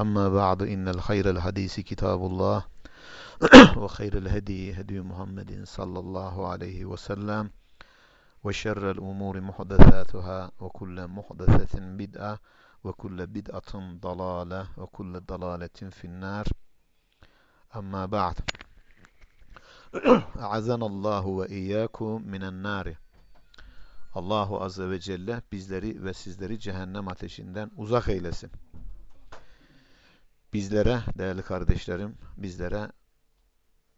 أما بعد إن الخير الحديث كتاب الله وخير الهدي هدي محمد صلى الله عليه وسلم وشر الأمور محدثاتها وكل محدثة بدعة وكل بدعة ضلالة وكل ضلالة في النار أما بعد أعزنا الله وإياكم من النار Allahu Azze ve Celle bizleri ve sizleri cehennem ateşinden uzak eylesin. Bizlere, değerli kardeşlerim, bizlere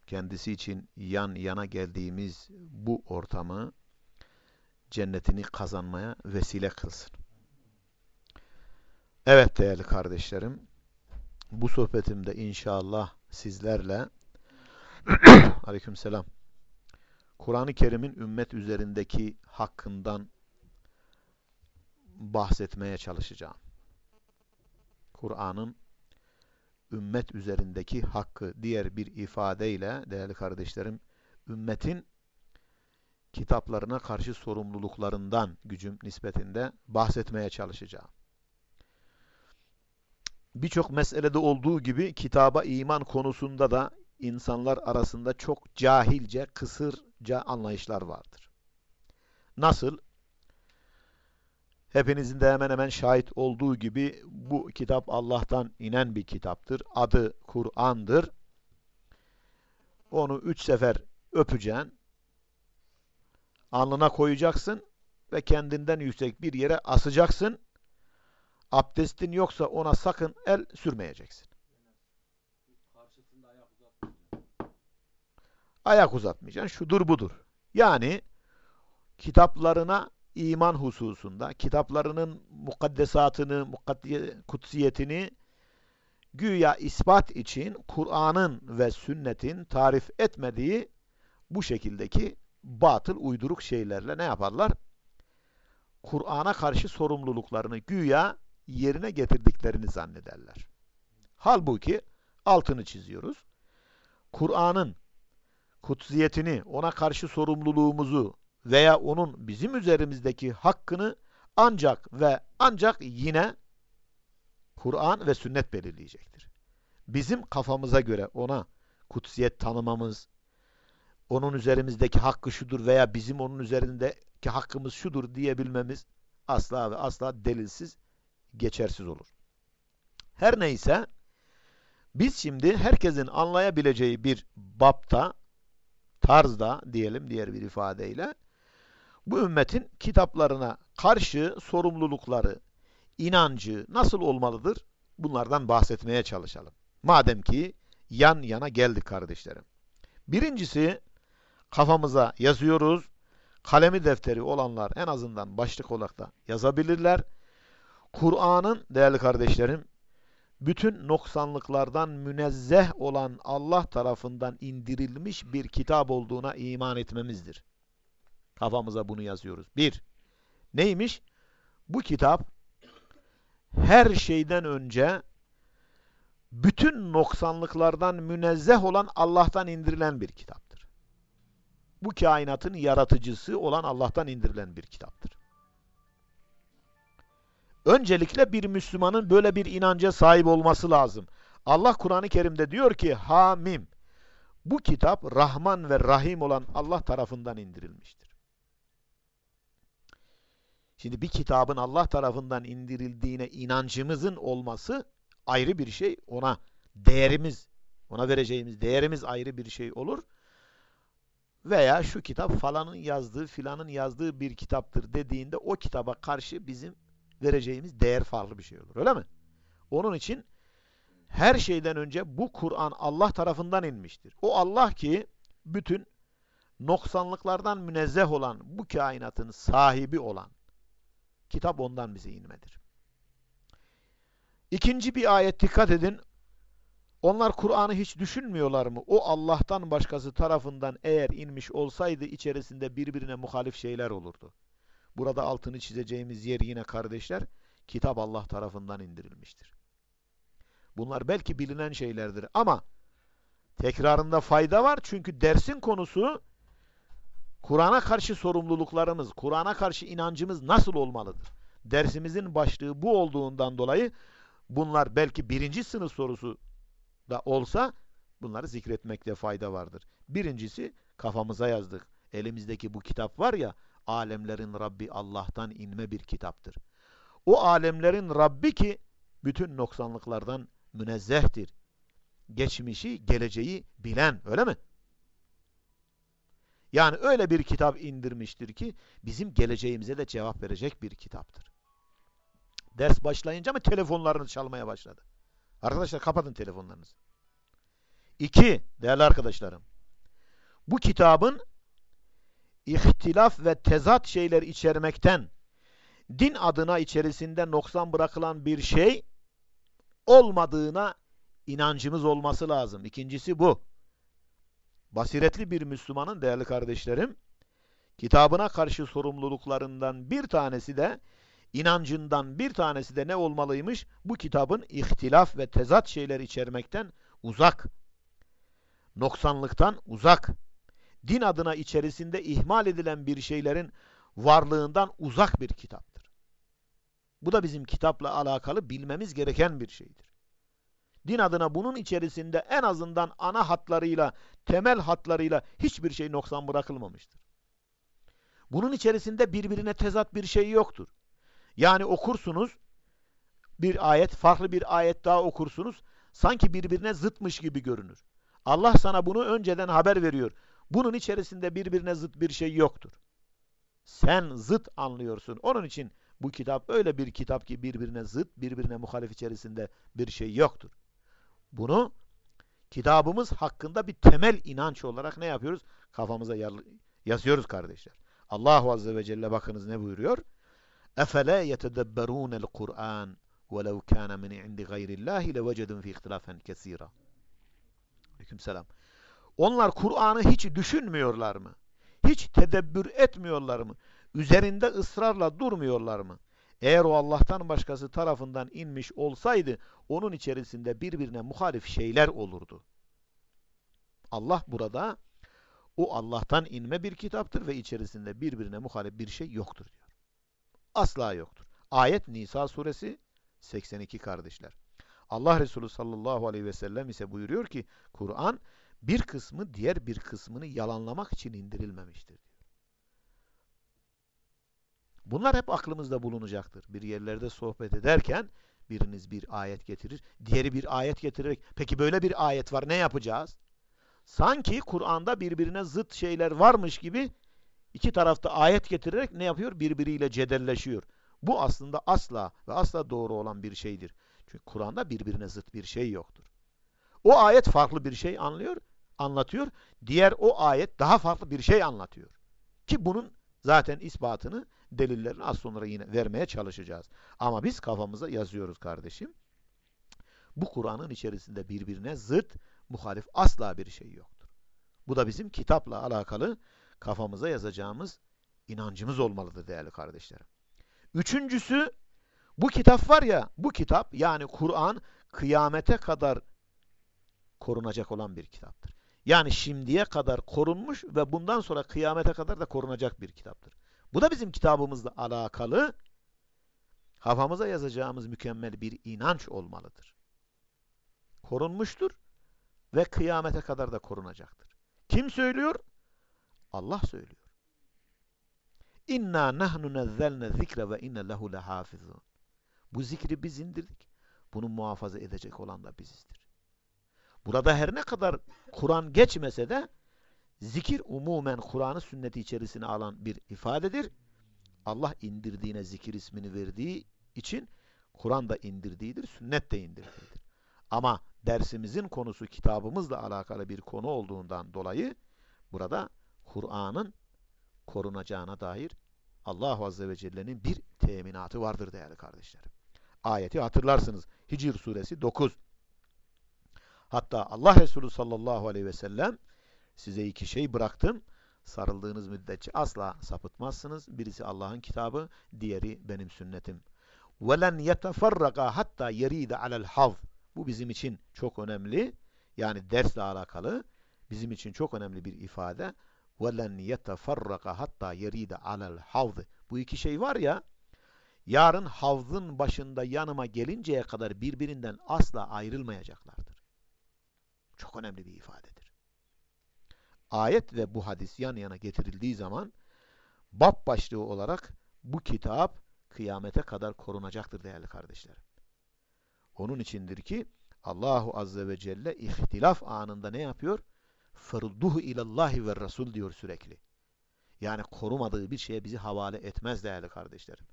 kendisi için yan yana geldiğimiz bu ortamı cennetini kazanmaya vesile kılsın. Evet değerli kardeşlerim, bu sohbetimde inşallah sizlerle aleykümselam Kur'an-ı Kerim'in ümmet üzerindeki hakkından bahsetmeye çalışacağım. Kur'an'ın ümmet üzerindeki hakkı diğer bir ifadeyle değerli kardeşlerim ümmetin kitaplarına karşı sorumluluklarından gücüm nispetinde bahsetmeye çalışacağım. Birçok meselede olduğu gibi kitaba iman konusunda da insanlar arasında çok cahilce, kısırca anlayışlar vardır. Nasıl? Hepinizin de hemen hemen şahit olduğu gibi bu kitap Allah'tan inen bir kitaptır. Adı Kur'an'dır. Onu üç sefer öpeceksin, alnına koyacaksın ve kendinden yüksek bir yere asacaksın. Abdestin yoksa ona sakın el sürmeyeceksin. Ayak uzatmayacaksın. Şudur budur. Yani kitaplarına iman hususunda, kitaplarının mukaddesatını, kutsiyetini güya ispat için Kur'an'ın ve sünnetin tarif etmediği bu şekildeki batıl uyduruk şeylerle ne yaparlar? Kur'an'a karşı sorumluluklarını güya yerine getirdiklerini zannederler. Halbuki altını çiziyoruz. Kur'an'ın kutsiyetini, ona karşı sorumluluğumuzu veya onun bizim üzerimizdeki hakkını ancak ve ancak yine Kur'an ve sünnet belirleyecektir. Bizim kafamıza göre ona kutsiyet tanımamız, onun üzerimizdeki hakkı şudur veya bizim onun üzerindeki hakkımız şudur diyebilmemiz asla ve asla delilsiz, geçersiz olur. Her neyse, biz şimdi herkesin anlayabileceği bir bapta, tarzda diyelim diğer bir ifadeyle, bu ümmetin kitaplarına karşı sorumlulukları, inancı nasıl olmalıdır? Bunlardan bahsetmeye çalışalım. Madem ki yan yana geldik kardeşlerim. Birincisi kafamıza yazıyoruz. Kalemi defteri olanlar en azından başlık olarak da yazabilirler. Kur'an'ın değerli kardeşlerim bütün noksanlıklardan münezzeh olan Allah tarafından indirilmiş bir kitap olduğuna iman etmemizdir. Kafamıza bunu yazıyoruz. Bir, neymiş? Bu kitap her şeyden önce bütün noksanlıklardan münezzeh olan Allah'tan indirilen bir kitaptır. Bu kainatın yaratıcısı olan Allah'tan indirilen bir kitaptır. Öncelikle bir Müslümanın böyle bir inanca sahip olması lazım. Allah Kur'an-ı Kerim'de diyor ki Hamim bu kitap Rahman ve Rahim olan Allah tarafından indirilmiştir. Şimdi bir kitabın Allah tarafından indirildiğine inancımızın olması ayrı bir şey. Ona değerimiz, ona vereceğimiz değerimiz ayrı bir şey olur. Veya şu kitap falanın yazdığı, filanın yazdığı bir kitaptır dediğinde o kitaba karşı bizim vereceğimiz değer farklı bir şey olur. Öyle mi? Onun için her şeyden önce bu Kur'an Allah tarafından inmiştir. O Allah ki bütün noksanlıklardan münezzeh olan, bu kainatın sahibi olan, Kitap ondan bize inmedir. İkinci bir ayet dikkat edin. Onlar Kur'an'ı hiç düşünmüyorlar mı? O Allah'tan başkası tarafından eğer inmiş olsaydı içerisinde birbirine muhalif şeyler olurdu. Burada altını çizeceğimiz yer yine kardeşler, kitap Allah tarafından indirilmiştir. Bunlar belki bilinen şeylerdir ama tekrarında fayda var çünkü dersin konusu Kur'an'a karşı sorumluluklarımız, Kur'an'a karşı inancımız nasıl olmalıdır? Dersimizin başlığı bu olduğundan dolayı bunlar belki birinci sınıf sorusu da olsa bunları zikretmekte fayda vardır. Birincisi kafamıza yazdık. Elimizdeki bu kitap var ya alemlerin Rabbi Allah'tan inme bir kitaptır. O alemlerin Rabbi ki bütün noksanlıklardan münezzehtir. Geçmişi, geleceği bilen öyle mi? Yani öyle bir kitap indirmiştir ki bizim geleceğimize de cevap verecek bir kitaptır. Ders başlayınca mı telefonlarını çalmaya başladı? Arkadaşlar kapatın telefonlarınızı. İki, değerli arkadaşlarım. Bu kitabın ihtilaf ve tezat şeyler içermekten din adına içerisinde noksan bırakılan bir şey olmadığına inancımız olması lazım. İkincisi bu. Basiretli bir Müslümanın değerli kardeşlerim, kitabına karşı sorumluluklarından bir tanesi de inancından bir tanesi de ne olmalıymış? Bu kitabın ihtilaf ve tezat şeyler içermekten uzak, noksanlıktan uzak, din adına içerisinde ihmal edilen bir şeylerin varlığından uzak bir kitaptır. Bu da bizim kitapla alakalı bilmemiz gereken bir şeydir. Din adına bunun içerisinde en azından ana hatlarıyla, temel hatlarıyla hiçbir şey noksan bırakılmamıştır. Bunun içerisinde birbirine tezat bir şey yoktur. Yani okursunuz bir ayet, farklı bir ayet daha okursunuz. Sanki birbirine zıtmış gibi görünür. Allah sana bunu önceden haber veriyor. Bunun içerisinde birbirine zıt bir şey yoktur. Sen zıt anlıyorsun. Onun için bu kitap öyle bir kitap ki birbirine zıt, birbirine muhalif içerisinde bir şey yoktur. Bunu kitabımız hakkında bir temel inanç olarak ne yapıyoruz? Kafamıza yazıyoruz kardeşler. Allahu Azze ve Celle bakınız ne buyuruyor? اَفَلَا يَتَدَبَّرُونَ الْقُرْآنِ وَلَوْ كَانَ مِنْ عِنْدِ غَيْرِ اللّٰهِ لَوَجَدُمْ فِي اِخْتِلَافًا كَثِيرًا Aleykümselam. Onlar Kur'an'ı hiç düşünmüyorlar mı? Hiç tedebbür etmiyorlar mı? Üzerinde ısrarla durmuyorlar mı? Eğer o Allah'tan başkası tarafından inmiş olsaydı onun içerisinde birbirine muhalif şeyler olurdu. Allah burada o Allah'tan inme bir kitaptır ve içerisinde birbirine muhalif bir şey yoktur diyor. Asla yoktur. Ayet Nisa suresi 82 kardeşler. Allah Resulü sallallahu aleyhi ve sellem ise buyuruyor ki Kur'an bir kısmı diğer bir kısmını yalanlamak için indirilmemiştir diyor. Bunlar hep aklımızda bulunacaktır. Bir yerlerde sohbet ederken biriniz bir ayet getirir, diğeri bir ayet getirerek peki böyle bir ayet var ne yapacağız? Sanki Kur'an'da birbirine zıt şeyler varmış gibi iki tarafta ayet getirerek ne yapıyor? Birbiriyle cedelleşiyor. Bu aslında asla ve asla doğru olan bir şeydir. Çünkü Kur'an'da birbirine zıt bir şey yoktur. O ayet farklı bir şey anlıyor, anlatıyor. Diğer o ayet daha farklı bir şey anlatıyor. Ki bunun zaten ispatını, delillerini az sonra yine vermeye çalışacağız. Ama biz kafamıza yazıyoruz kardeşim. Bu Kur'an'ın içerisinde birbirine zıt, muhalif asla bir şey yoktur. Bu da bizim kitapla alakalı kafamıza yazacağımız inancımız olmalıdır değerli kardeşlerim. Üçüncüsü bu kitap var ya bu kitap yani Kur'an kıyamete kadar korunacak olan bir kitaptır. Yani şimdiye kadar korunmuş ve bundan sonra kıyamete kadar da korunacak bir kitaptır. Bu da bizim kitabımızla alakalı kafamıza yazacağımız mükemmel bir inanç olmalıdır. Korunmuştur ve kıyamete kadar da korunacaktır. Kim söylüyor? Allah söylüyor. İnna nahnu nezzelne zikre ve inne lehu lehafizun. Bu zikri biz indirdik. Bunu muhafaza edecek olan da bizizdir. Burada her ne kadar Kur'an geçmese de zikir umumen Kur'an'ı sünneti içerisine alan bir ifadedir. Allah indirdiğine zikir ismini verdiği için Kur'an da indirdiğidir, sünnet de indirdiğidir. Ama dersimizin konusu kitabımızla alakalı bir konu olduğundan dolayı burada Kur'an'ın korunacağına dair Allah Azze ve Celle'nin bir teminatı vardır değerli kardeşlerim. ayeti hatırlarsınız. Hicr suresi 9. Hatta Allah Resulü sallallahu aleyhi ve sellem size iki şey bıraktım. Sarıldığınız müddetçe asla sapıtmazsınız. Birisi Allah'ın kitabı, diğeri benim sünnetim. وَلَنْ يَتَفَرَّقَ hatta yeride alel hav. Bu bizim için çok önemli. Yani dersle alakalı bizim için çok önemli bir ifade. وَلَنْ يَتَفَرَّقَ hatta yeride alel havd. Bu iki şey var ya, yarın havzın başında yanıma gelinceye kadar birbirinden asla ayrılmayacaklardır. Çok önemli bir ifadedir. Ayet ve bu hadis yan yana getirildiği zaman bab başlığı olarak bu kitap kıyamete kadar korunacaktır değerli kardeşlerim. Onun içindir ki Allahu Azze ve Celle ihtilaf anında ne yapıyor? Fırduhu ilallahi ve Resul diyor sürekli. Yani korumadığı bir şeye bizi havale etmez değerli kardeşlerim.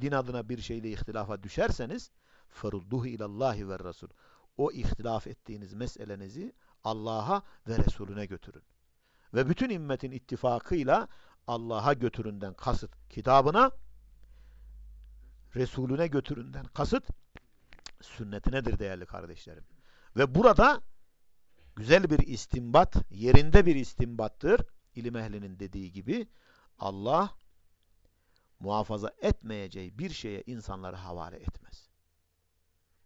Din adına bir şeyle ihtilafa düşerseniz fırduhu ilallahi ve Resul. O ihtilaf ettiğiniz meselenizi Allah'a ve Resulüne götürün. Ve bütün ümmetin ittifakıyla Allah'a götüründen kasıt kitabına, Resulüne götüründen kasıt sünnetinedir değerli kardeşlerim. Ve burada güzel bir istimbat, yerinde bir istimbattır. İlim ehlinin dediği gibi Allah muhafaza etmeyeceği bir şeye insanları havale etmez.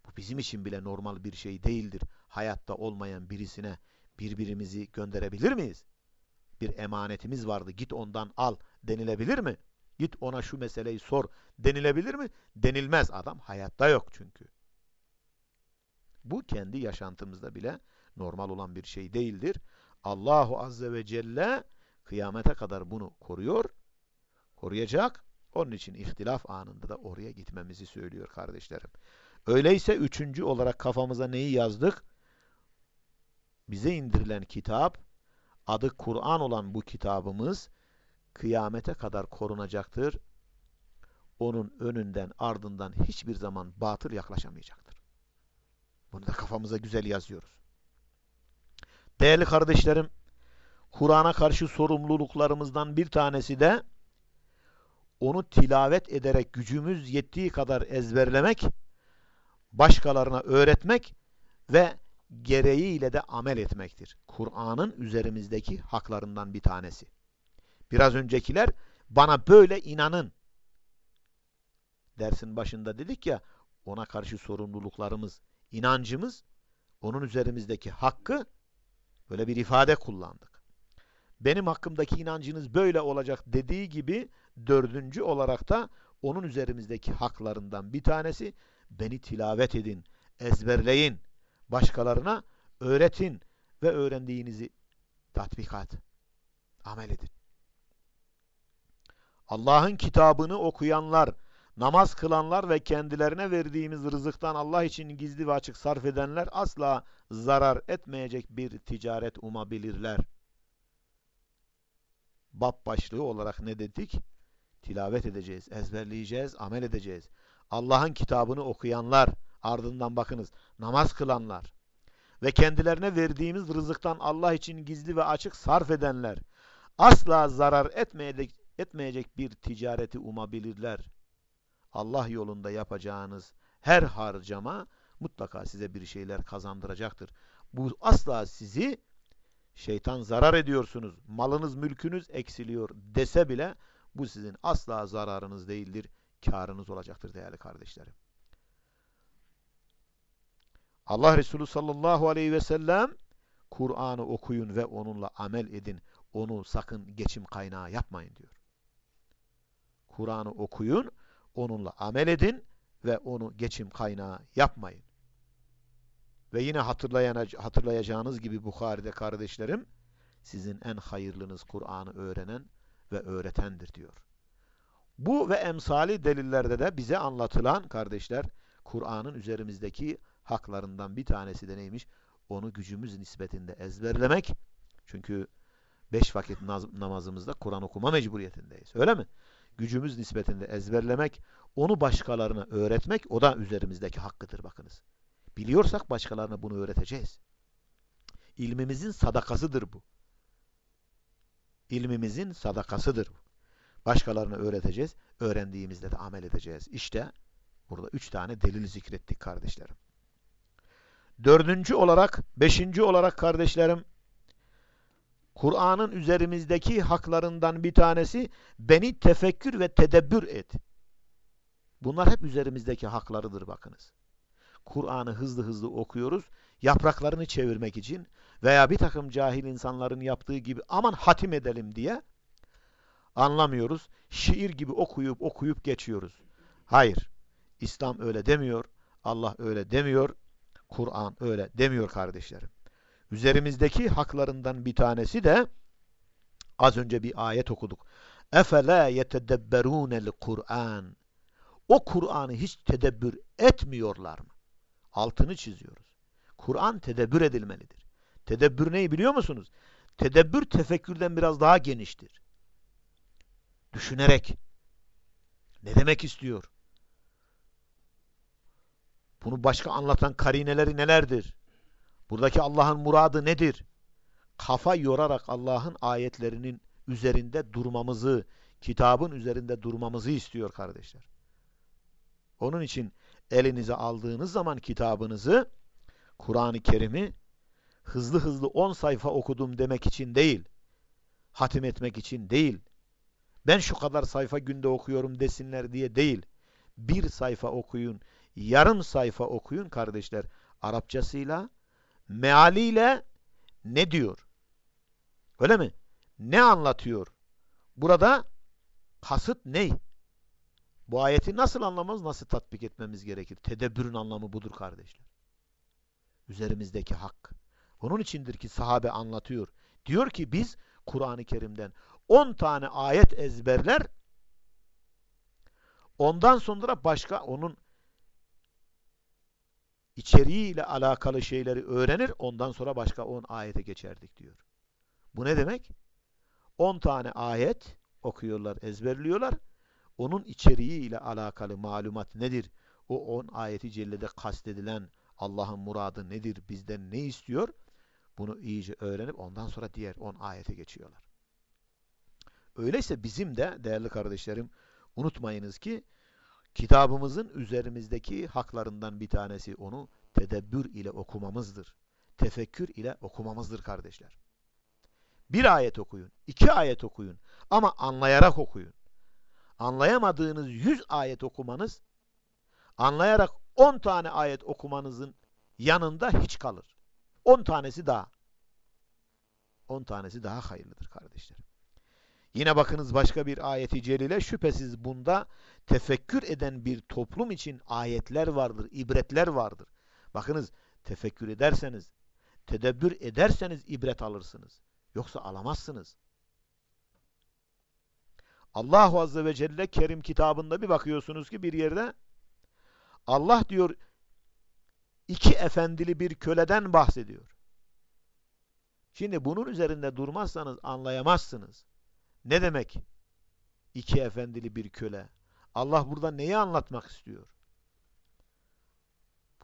Bu bizim için bile normal bir şey değildir. Hayatta olmayan birisine birbirimizi gönderebilir miyiz? Bir emanetimiz vardı git ondan al denilebilir mi? Git ona şu meseleyi sor denilebilir mi? Denilmez adam hayatta yok çünkü. Bu kendi yaşantımızda bile normal olan bir şey değildir. Allahu Azze ve Celle kıyamete kadar bunu koruyor, koruyacak. Onun için ihtilaf anında da oraya gitmemizi söylüyor kardeşlerim. Öyleyse üçüncü olarak kafamıza neyi yazdık? Bize indirilen kitap, adı Kur'an olan bu kitabımız kıyamete kadar korunacaktır. Onun önünden ardından hiçbir zaman batıl yaklaşamayacaktır. Bunu da kafamıza güzel yazıyoruz. Değerli kardeşlerim, Kur'an'a karşı sorumluluklarımızdan bir tanesi de onu tilavet ederek gücümüz yettiği kadar ezberlemek, başkalarına öğretmek ve gereğiyle de amel etmektir. Kur'an'ın üzerimizdeki haklarından bir tanesi. Biraz öncekiler bana böyle inanın. Dersin başında dedik ya ona karşı sorumluluklarımız, inancımız, onun üzerimizdeki hakkı böyle bir ifade kullandık. Benim hakkımdaki inancınız böyle olacak dediği gibi dördüncü olarak da onun üzerimizdeki haklarından bir tanesi beni tilavet edin, ezberleyin, başkalarına öğretin ve öğrendiğinizi tatbikat, amel edin. Allah'ın kitabını okuyanlar, namaz kılanlar ve kendilerine verdiğimiz rızıktan Allah için gizli ve açık sarf edenler asla zarar etmeyecek bir ticaret umabilirler. Bab başlığı olarak ne dedik? Tilavet edeceğiz, ezberleyeceğiz, amel edeceğiz. Allah'ın kitabını okuyanlar, ardından bakınız, namaz kılanlar ve kendilerine verdiğimiz rızıktan Allah için gizli ve açık sarf edenler asla zarar etmeyecek, etmeyecek bir ticareti umabilirler. Allah yolunda yapacağınız her harcama mutlaka size bir şeyler kazandıracaktır. Bu asla sizi şeytan zarar ediyorsunuz, malınız mülkünüz eksiliyor dese bile bu sizin asla zararınız değildir, karınız olacaktır değerli kardeşlerim. Allah Resulü sallallahu aleyhi ve sellem Kur'an'ı okuyun ve onunla amel edin. Onu sakın geçim kaynağı yapmayın diyor. Kur'an'ı okuyun, onunla amel edin ve onu geçim kaynağı yapmayın. Ve yine hatırlayacağınız gibi Bukhari'de kardeşlerim, sizin en hayırlınız Kur'an'ı öğrenen ve öğretendir diyor. Bu ve emsali delillerde de bize anlatılan kardeşler, Kur'an'ın üzerimizdeki haklarından bir tanesi de neymiş? Onu gücümüz nispetinde ezberlemek. Çünkü beş vakit namazımızda Kur'an okuma mecburiyetindeyiz. Öyle mi? Gücümüz nispetinde ezberlemek, onu başkalarına öğretmek, o da üzerimizdeki hakkıdır bakınız. Biliyorsak başkalarına bunu öğreteceğiz. İlmimizin sadakasıdır bu. İlmimizin sadakasıdır bu. Başkalarına öğreteceğiz, öğrendiğimizde de amel edeceğiz. İşte Burada üç tane delil zikrettik kardeşlerim. Dördüncü olarak, beşinci olarak kardeşlerim, Kur'an'ın üzerimizdeki haklarından bir tanesi beni tefekkür ve tedebbür et. Bunlar hep üzerimizdeki haklarıdır bakınız. Kur'an'ı hızlı hızlı okuyoruz, yapraklarını çevirmek için veya bir takım cahil insanların yaptığı gibi aman hatim edelim diye anlamıyoruz. Şiir gibi okuyup okuyup geçiyoruz. Hayır, İslam öyle demiyor, Allah öyle demiyor, Kur'an öyle demiyor kardeşlerim. Üzerimizdeki haklarından bir tanesi de az önce bir ayet okuduk. اَفَلَا يَتَدَبَّرُونَ الْقُرْآنِ O Kur'an'ı hiç tedebbür etmiyorlar mı? Altını çiziyoruz. Kur'an tedebbür edilmelidir. Tedebbür neyi biliyor musunuz? Tedebbür tefekkürden biraz daha geniştir. Düşünerek. Ne demek istiyor? Bunu başka anlatan karineleri nelerdir? Buradaki Allah'ın muradı nedir? Kafa yorarak Allah'ın ayetlerinin üzerinde durmamızı, kitabın üzerinde durmamızı istiyor kardeşler. Onun için elinize aldığınız zaman kitabınızı, Kur'an-ı Kerim'i hızlı hızlı 10 sayfa okudum demek için değil, hatim etmek için değil, ben şu kadar sayfa günde okuyorum desinler diye değil, bir sayfa okuyun, yarım sayfa okuyun kardeşler. Arapçasıyla, mealiyle ne diyor? Öyle mi? Ne anlatıyor? Burada kasıt ne? Bu ayeti nasıl anlamamız, nasıl tatbik etmemiz gerekir? Tedebbürün anlamı budur kardeşler. Üzerimizdeki hak. Onun içindir ki sahabe anlatıyor. Diyor ki biz Kur'an-ı Kerim'den 10 tane ayet ezberler, ondan sonra başka onun içeriğiyle alakalı şeyleri öğrenir, ondan sonra başka 10 ayete geçerdik diyor. Bu ne demek? 10 tane ayet okuyorlar, ezberliyorlar. Onun içeriğiyle alakalı malumat nedir? O 10 ayeti cellede kastedilen Allah'ın muradı nedir? Bizden ne istiyor? Bunu iyice öğrenip ondan sonra diğer 10 ayete geçiyorlar. Öyleyse bizim de değerli kardeşlerim unutmayınız ki kitabımızın üzerimizdeki haklarından bir tanesi onu tedebbür ile okumamızdır. Tefekkür ile okumamızdır kardeşler. Bir ayet okuyun, iki ayet okuyun ama anlayarak okuyun. Anlayamadığınız yüz ayet okumanız, anlayarak on tane ayet okumanızın yanında hiç kalır. On tanesi daha. On tanesi daha hayırlıdır kardeşlerim. Yine bakınız başka bir ayeti celile şüphesiz bunda tefekkür eden bir toplum için ayetler vardır, ibretler vardır. Bakınız tefekkür ederseniz, tedebbür ederseniz ibret alırsınız. Yoksa alamazsınız. Allahu Azze ve Celle Kerim kitabında bir bakıyorsunuz ki bir yerde Allah diyor iki efendili bir köleden bahsediyor. Şimdi bunun üzerinde durmazsanız anlayamazsınız. Ne demek? İki efendili bir köle. Allah burada neyi anlatmak istiyor?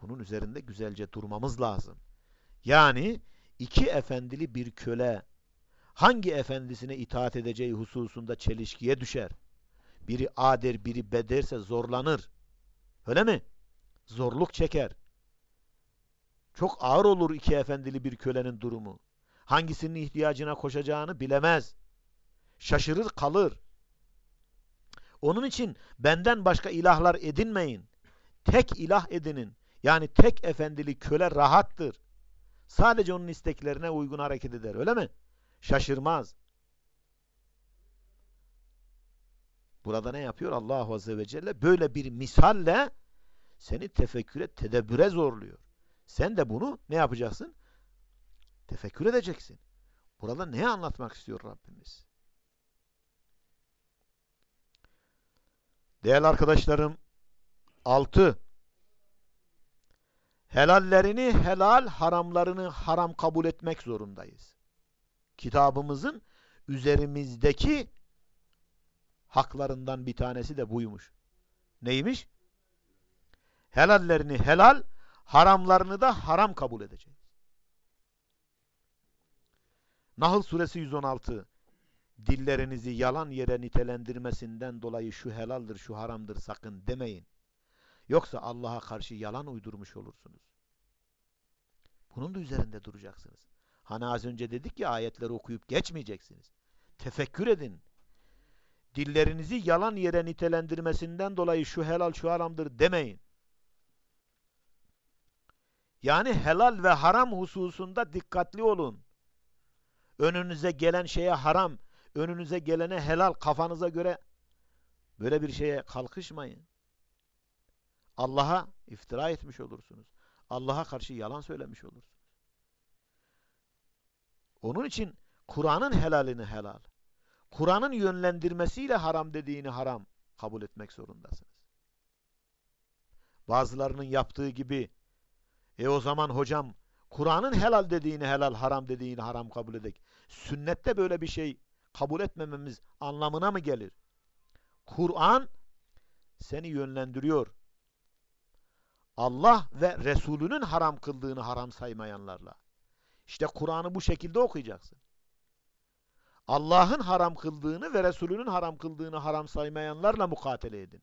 Bunun üzerinde güzelce durmamız lazım. Yani iki efendili bir köle hangi efendisine itaat edeceği hususunda çelişkiye düşer. Biri ader, biri bederse zorlanır. Öyle mi? Zorluk çeker. Çok ağır olur iki efendili bir kölenin durumu. Hangisinin ihtiyacına koşacağını bilemez. Şaşırır kalır. Onun için benden başka ilahlar edinmeyin. Tek ilah edinin. Yani tek efendili köle rahattır. Sadece onun isteklerine uygun hareket eder. Öyle mi? Şaşırmaz. Burada ne yapıyor? Allah Azze ve Celle böyle bir misalle seni tefekküre, tedebbüre zorluyor. Sen de bunu ne yapacaksın? Tefekkür edeceksin. Burada ne anlatmak istiyor Rabbimiz? Değerli arkadaşlarım, altı, helallerini helal, haramlarını haram kabul etmek zorundayız. Kitabımızın üzerimizdeki haklarından bir tanesi de buymuş. Neymiş? Helallerini helal, haramlarını da haram kabul edeceğiz. Nahl suresi 116 Dillerinizi yalan yere nitelendirmesinden dolayı şu helaldir, şu haramdır sakın demeyin. Yoksa Allah'a karşı yalan uydurmuş olursunuz. Bunun da üzerinde duracaksınız. Hani az önce dedik ya ayetleri okuyup geçmeyeceksiniz. Tefekkür edin. Dillerinizi yalan yere nitelendirmesinden dolayı şu helal şu haramdır demeyin. Yani helal ve haram hususunda dikkatli olun. Önünüze gelen şeye haram, önünüze gelene helal kafanıza göre böyle bir şeye kalkışmayın. Allah'a iftira etmiş olursunuz. Allah'a karşı yalan söylemiş olursunuz. Onun için Kur'an'ın helalini helal, Kur'an'ın yönlendirmesiyle haram dediğini haram kabul etmek zorundasınız. Bazılarının yaptığı gibi e o zaman hocam Kur'an'ın helal dediğini helal, haram dediğini haram kabul edek. Sünnette böyle bir şey kabul etmememiz anlamına mı gelir? Kur'an seni yönlendiriyor. Allah ve Resulünün haram kıldığını haram saymayanlarla. İşte Kur'an'ı bu şekilde okuyacaksın. Allah'ın haram kıldığını ve Resulünün haram kıldığını haram saymayanlarla mukatele edin.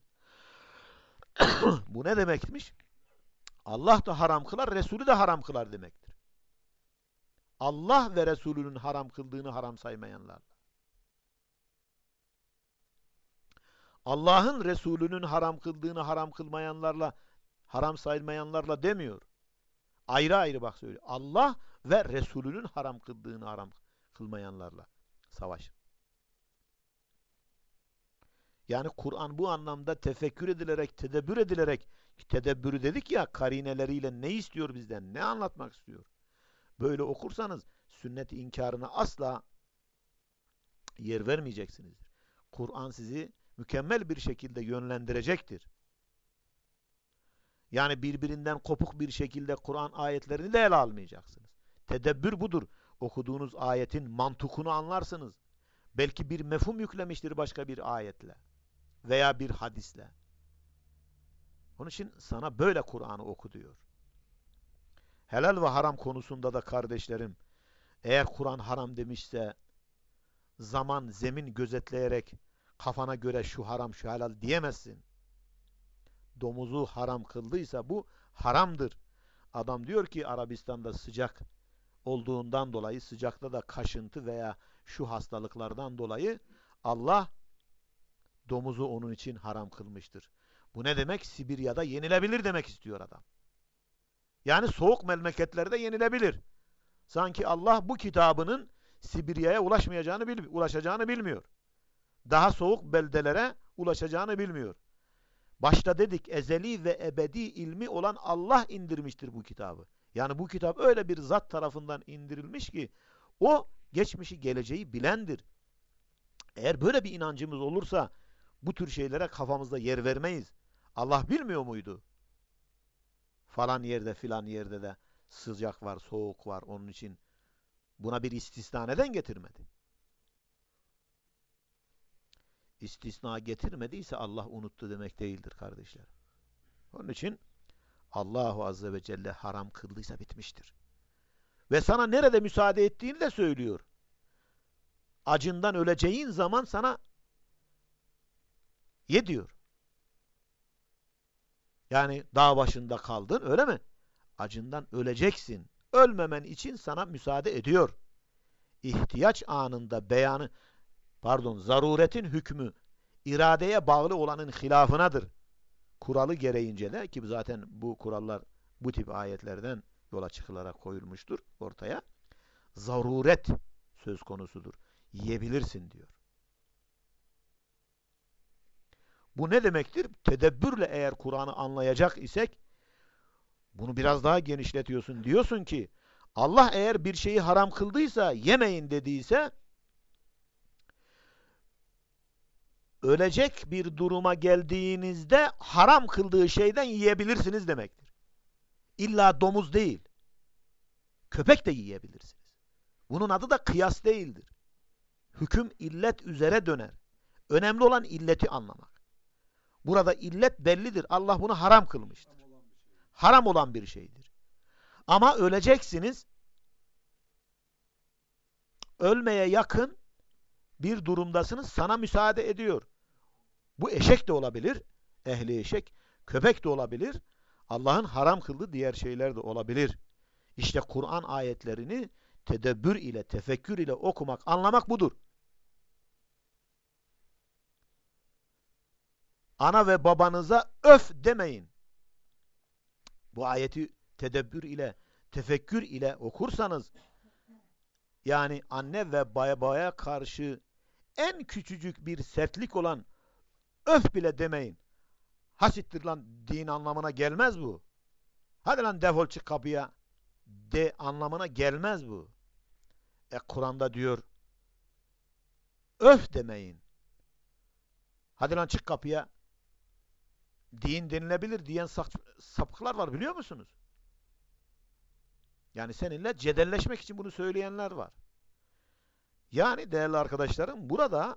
bu ne demekmiş? Allah da haram kılar, Resulü de haram kılar demektir. Allah ve Resulünün haram kıldığını haram saymayanlarla. Allah'ın Resulünün haram kıldığını haram kılmayanlarla, haram saymayanlarla demiyor. Ayrı ayrı bak söylüyor. Allah ve Resulünün haram kıldığını haram kılmayanlarla savaş. Yani Kur'an bu anlamda tefekkür edilerek, tedebbür edilerek, tedebbürü dedik ya karineleriyle ne istiyor bizden, ne anlatmak istiyor. Böyle okursanız sünnet inkarına asla yer vermeyeceksinizdir. Kur'an sizi mükemmel bir şekilde yönlendirecektir. Yani birbirinden kopuk bir şekilde Kur'an ayetlerini de ele almayacaksınız. Tedebbür budur. Okuduğunuz ayetin mantukunu anlarsınız. Belki bir mefhum yüklemiştir başka bir ayetle veya bir hadisle. Onun için sana böyle Kur'an'ı oku diyor. Helal ve haram konusunda da kardeşlerim, eğer Kur'an haram demişse zaman, zemin gözetleyerek kafana göre şu haram şu helal diyemezsin. Domuzu haram kıldıysa bu haramdır. Adam diyor ki Arabistan'da sıcak olduğundan dolayı sıcakta da kaşıntı veya şu hastalıklardan dolayı Allah domuzu onun için haram kılmıştır. Bu ne demek? Sibirya'da yenilebilir demek istiyor adam. Yani soğuk memleketlerde yenilebilir. Sanki Allah bu kitabının Sibirya'ya ulaşmayacağını ulaşacağını bilmiyor. Daha soğuk beldelere ulaşacağını bilmiyor. Başta dedik ezeli ve ebedi ilmi olan Allah indirmiştir bu kitabı. Yani bu kitap öyle bir zat tarafından indirilmiş ki o geçmişi geleceği bilendir. Eğer böyle bir inancımız olursa bu tür şeylere kafamızda yer vermeyiz. Allah bilmiyor muydu? Falan yerde filan yerde de sıcak var, soğuk var. Onun için buna bir istisna neden getirmedi? İstisna getirmediyse Allah unuttu demek değildir kardeşler. Onun için Allahu Azze ve Celle haram kıldıysa bitmiştir. Ve sana nerede müsaade ettiğini de söylüyor. Acından öleceğin zaman sana ye diyor. Yani dağ başında kaldın öyle mi? Acından öleceksin. Ölmemen için sana müsaade ediyor. İhtiyaç anında beyanı pardon zaruretin hükmü iradeye bağlı olanın hilafınadır. Kuralı gereğince de ki zaten bu kurallar bu tip ayetlerden yola çıkılarak koyulmuştur ortaya. Zaruret söz konusudur. Yiyebilirsin diyor. Bu ne demektir? Tedebbürle eğer Kur'an'ı anlayacak isek bunu biraz daha genişletiyorsun. Diyorsun ki Allah eğer bir şeyi haram kıldıysa yemeyin dediyse ölecek bir duruma geldiğinizde haram kıldığı şeyden yiyebilirsiniz demektir. İlla domuz değil. Köpek de yiyebilirsiniz. Bunun adı da kıyas değildir. Hüküm illet üzere döner. Önemli olan illeti anlamak. Burada illet bellidir. Allah bunu haram kılmıştır. Haram olan bir şeydir. Ama öleceksiniz. Ölmeye yakın bir durumdasınız. Sana müsaade ediyor. Bu eşek de olabilir. Ehli eşek. Köpek de olabilir. Allah'ın haram kıldığı diğer şeyler de olabilir. İşte Kur'an ayetlerini tedebbür ile, tefekkür ile okumak, anlamak budur. Ana ve babanıza öf demeyin. Bu ayeti tedebbür ile, tefekkür ile okursanız, yani anne ve babaya karşı en küçücük bir sertlik olan öf bile demeyin. Hasittir lan din anlamına gelmez bu. Hadi lan defol çık kapıya de anlamına gelmez bu. E Kur'an'da diyor öf demeyin. Hadi lan çık kapıya. Din denilebilir diyen sapıklar var biliyor musunuz? Yani seninle cedelleşmek için bunu söyleyenler var. Yani değerli arkadaşlarım burada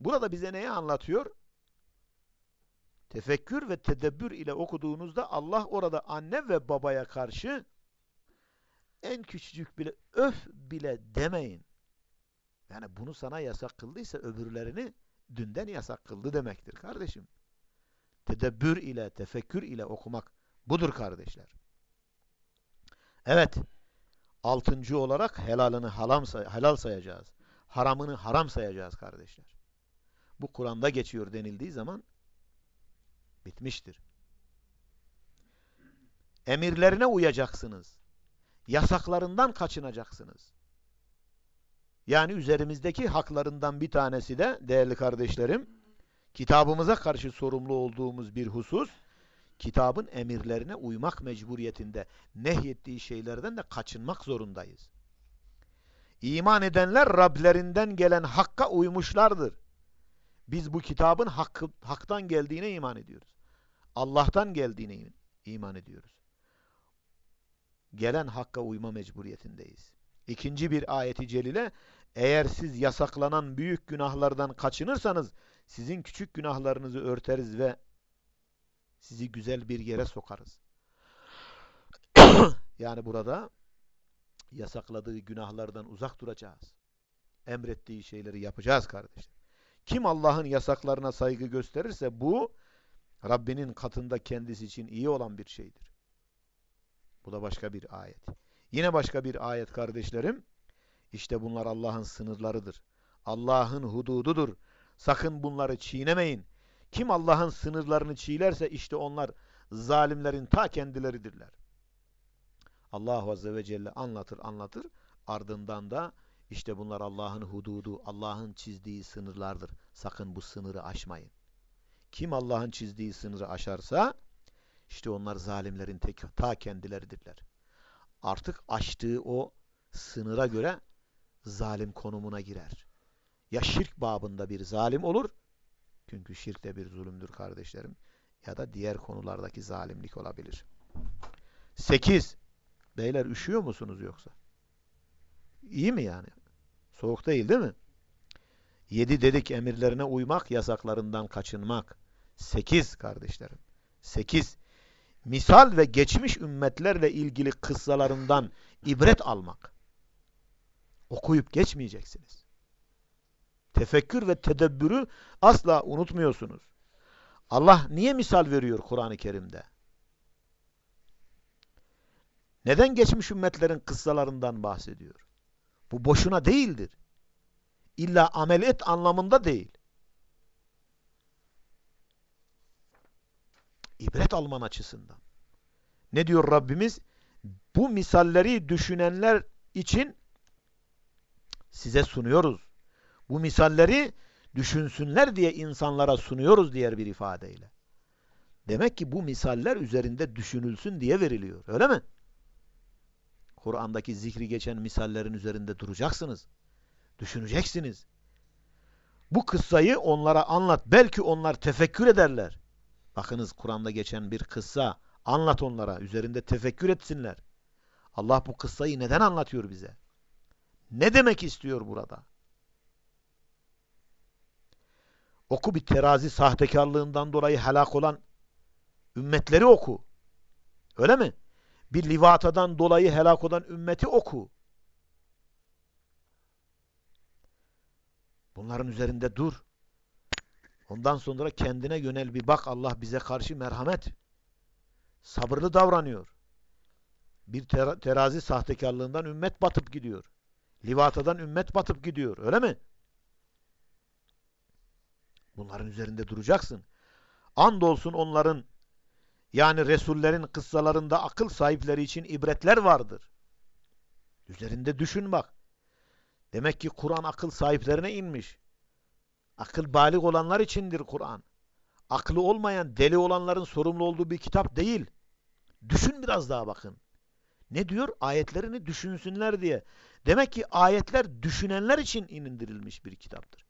burada bize neyi anlatıyor? Tefekkür ve tedebbür ile okuduğunuzda Allah orada anne ve babaya karşı en küçücük bile öf bile demeyin. Yani bunu sana yasak kıldıysa öbürlerini dünden yasak kıldı demektir kardeşim. Tedebbür ile, tefekkür ile okumak budur kardeşler. Evet, altıncı olarak helalını halam say helal sayacağız. Haramını haram sayacağız kardeşler. Bu Kur'an'da geçiyor denildiği zaman bitmiştir. Emirlerine uyacaksınız. Yasaklarından kaçınacaksınız. Yani üzerimizdeki haklarından bir tanesi de değerli kardeşlerim, kitabımıza karşı sorumlu olduğumuz bir husus, kitabın emirlerine uymak mecburiyetinde nehyettiği şeylerden de kaçınmak zorundayız. İman edenler Rablerinden gelen hakka uymuşlardır. Biz bu kitabın hakkı, haktan geldiğine iman ediyoruz. Allah'tan geldiğine iman ediyoruz. Gelen hakka uyma mecburiyetindeyiz. İkinci bir ayeti celile eğer siz yasaklanan büyük günahlardan kaçınırsanız sizin küçük günahlarınızı örteriz ve sizi güzel bir yere sokarız. yani burada yasakladığı günahlardan uzak duracağız. Emrettiği şeyleri yapacağız kardeşler. Kim Allah'ın yasaklarına saygı gösterirse bu Rabbinin katında kendisi için iyi olan bir şeydir. Bu da başka bir ayet. Yine başka bir ayet kardeşlerim. İşte bunlar Allah'ın sınırlarıdır. Allah'ın hudududur. Sakın bunları çiğnemeyin. Kim Allah'ın sınırlarını çiğlerse işte onlar zalimlerin ta kendileridirler. Allah Azze ve Celle anlatır anlatır. Ardından da işte bunlar Allah'ın hududu, Allah'ın çizdiği sınırlardır. Sakın bu sınırı aşmayın. Kim Allah'ın çizdiği sınırı aşarsa işte onlar zalimlerin tek, ta kendileridirler. Artık aştığı o sınıra göre zalim konumuna girer. Ya şirk babında bir zalim olur, çünkü şirk de bir zulümdür kardeşlerim, ya da diğer konulardaki zalimlik olabilir. 8. Beyler üşüyor musunuz yoksa? İyi mi yani? Soğuk değil değil mi? 7 dedik emirlerine uymak, yasaklarından kaçınmak. 8 kardeşlerim. 8. Misal ve geçmiş ümmetlerle ilgili kıssalarından ibret almak. Okuyup geçmeyeceksiniz. Tefekkür ve tedebbürü asla unutmuyorsunuz. Allah niye misal veriyor Kur'an-ı Kerim'de? Neden geçmiş ümmetlerin kıssalarından bahsediyor? Bu boşuna değildir. İlla amel et anlamında değil. İbret alman açısından. Ne diyor Rabbimiz? Bu misalleri düşünenler için size sunuyoruz. Bu misalleri düşünsünler diye insanlara sunuyoruz diğer bir ifadeyle. Demek ki bu misaller üzerinde düşünülsün diye veriliyor. Öyle mi? Kur'an'daki zikri geçen misallerin üzerinde duracaksınız. Düşüneceksiniz. Bu kıssayı onlara anlat. Belki onlar tefekkür ederler. Bakınız Kur'an'da geçen bir kıssa. Anlat onlara. Üzerinde tefekkür etsinler. Allah bu kıssayı neden anlatıyor bize? Ne demek istiyor burada? Oku bir terazi sahtekarlığından dolayı helak olan ümmetleri oku. Öyle mi? Bir livatadan dolayı helak olan ümmeti oku. Bunların üzerinde dur. Ondan sonra kendine yönel bir bak Allah bize karşı merhamet. Sabırlı davranıyor. Bir ter terazi sahtekarlığından ümmet batıp gidiyor. Livatadan ümmet batıp gidiyor. Öyle mi? Bunların üzerinde duracaksın. Andolsun onların yani Resullerin kıssalarında akıl sahipleri için ibretler vardır. Üzerinde düşün bak. Demek ki Kur'an akıl sahiplerine inmiş. Akıl balik olanlar içindir Kur'an. Aklı olmayan, deli olanların sorumlu olduğu bir kitap değil. Düşün biraz daha bakın. Ne diyor? Ayetlerini düşünsünler diye. Demek ki ayetler düşünenler için indirilmiş bir kitaptır.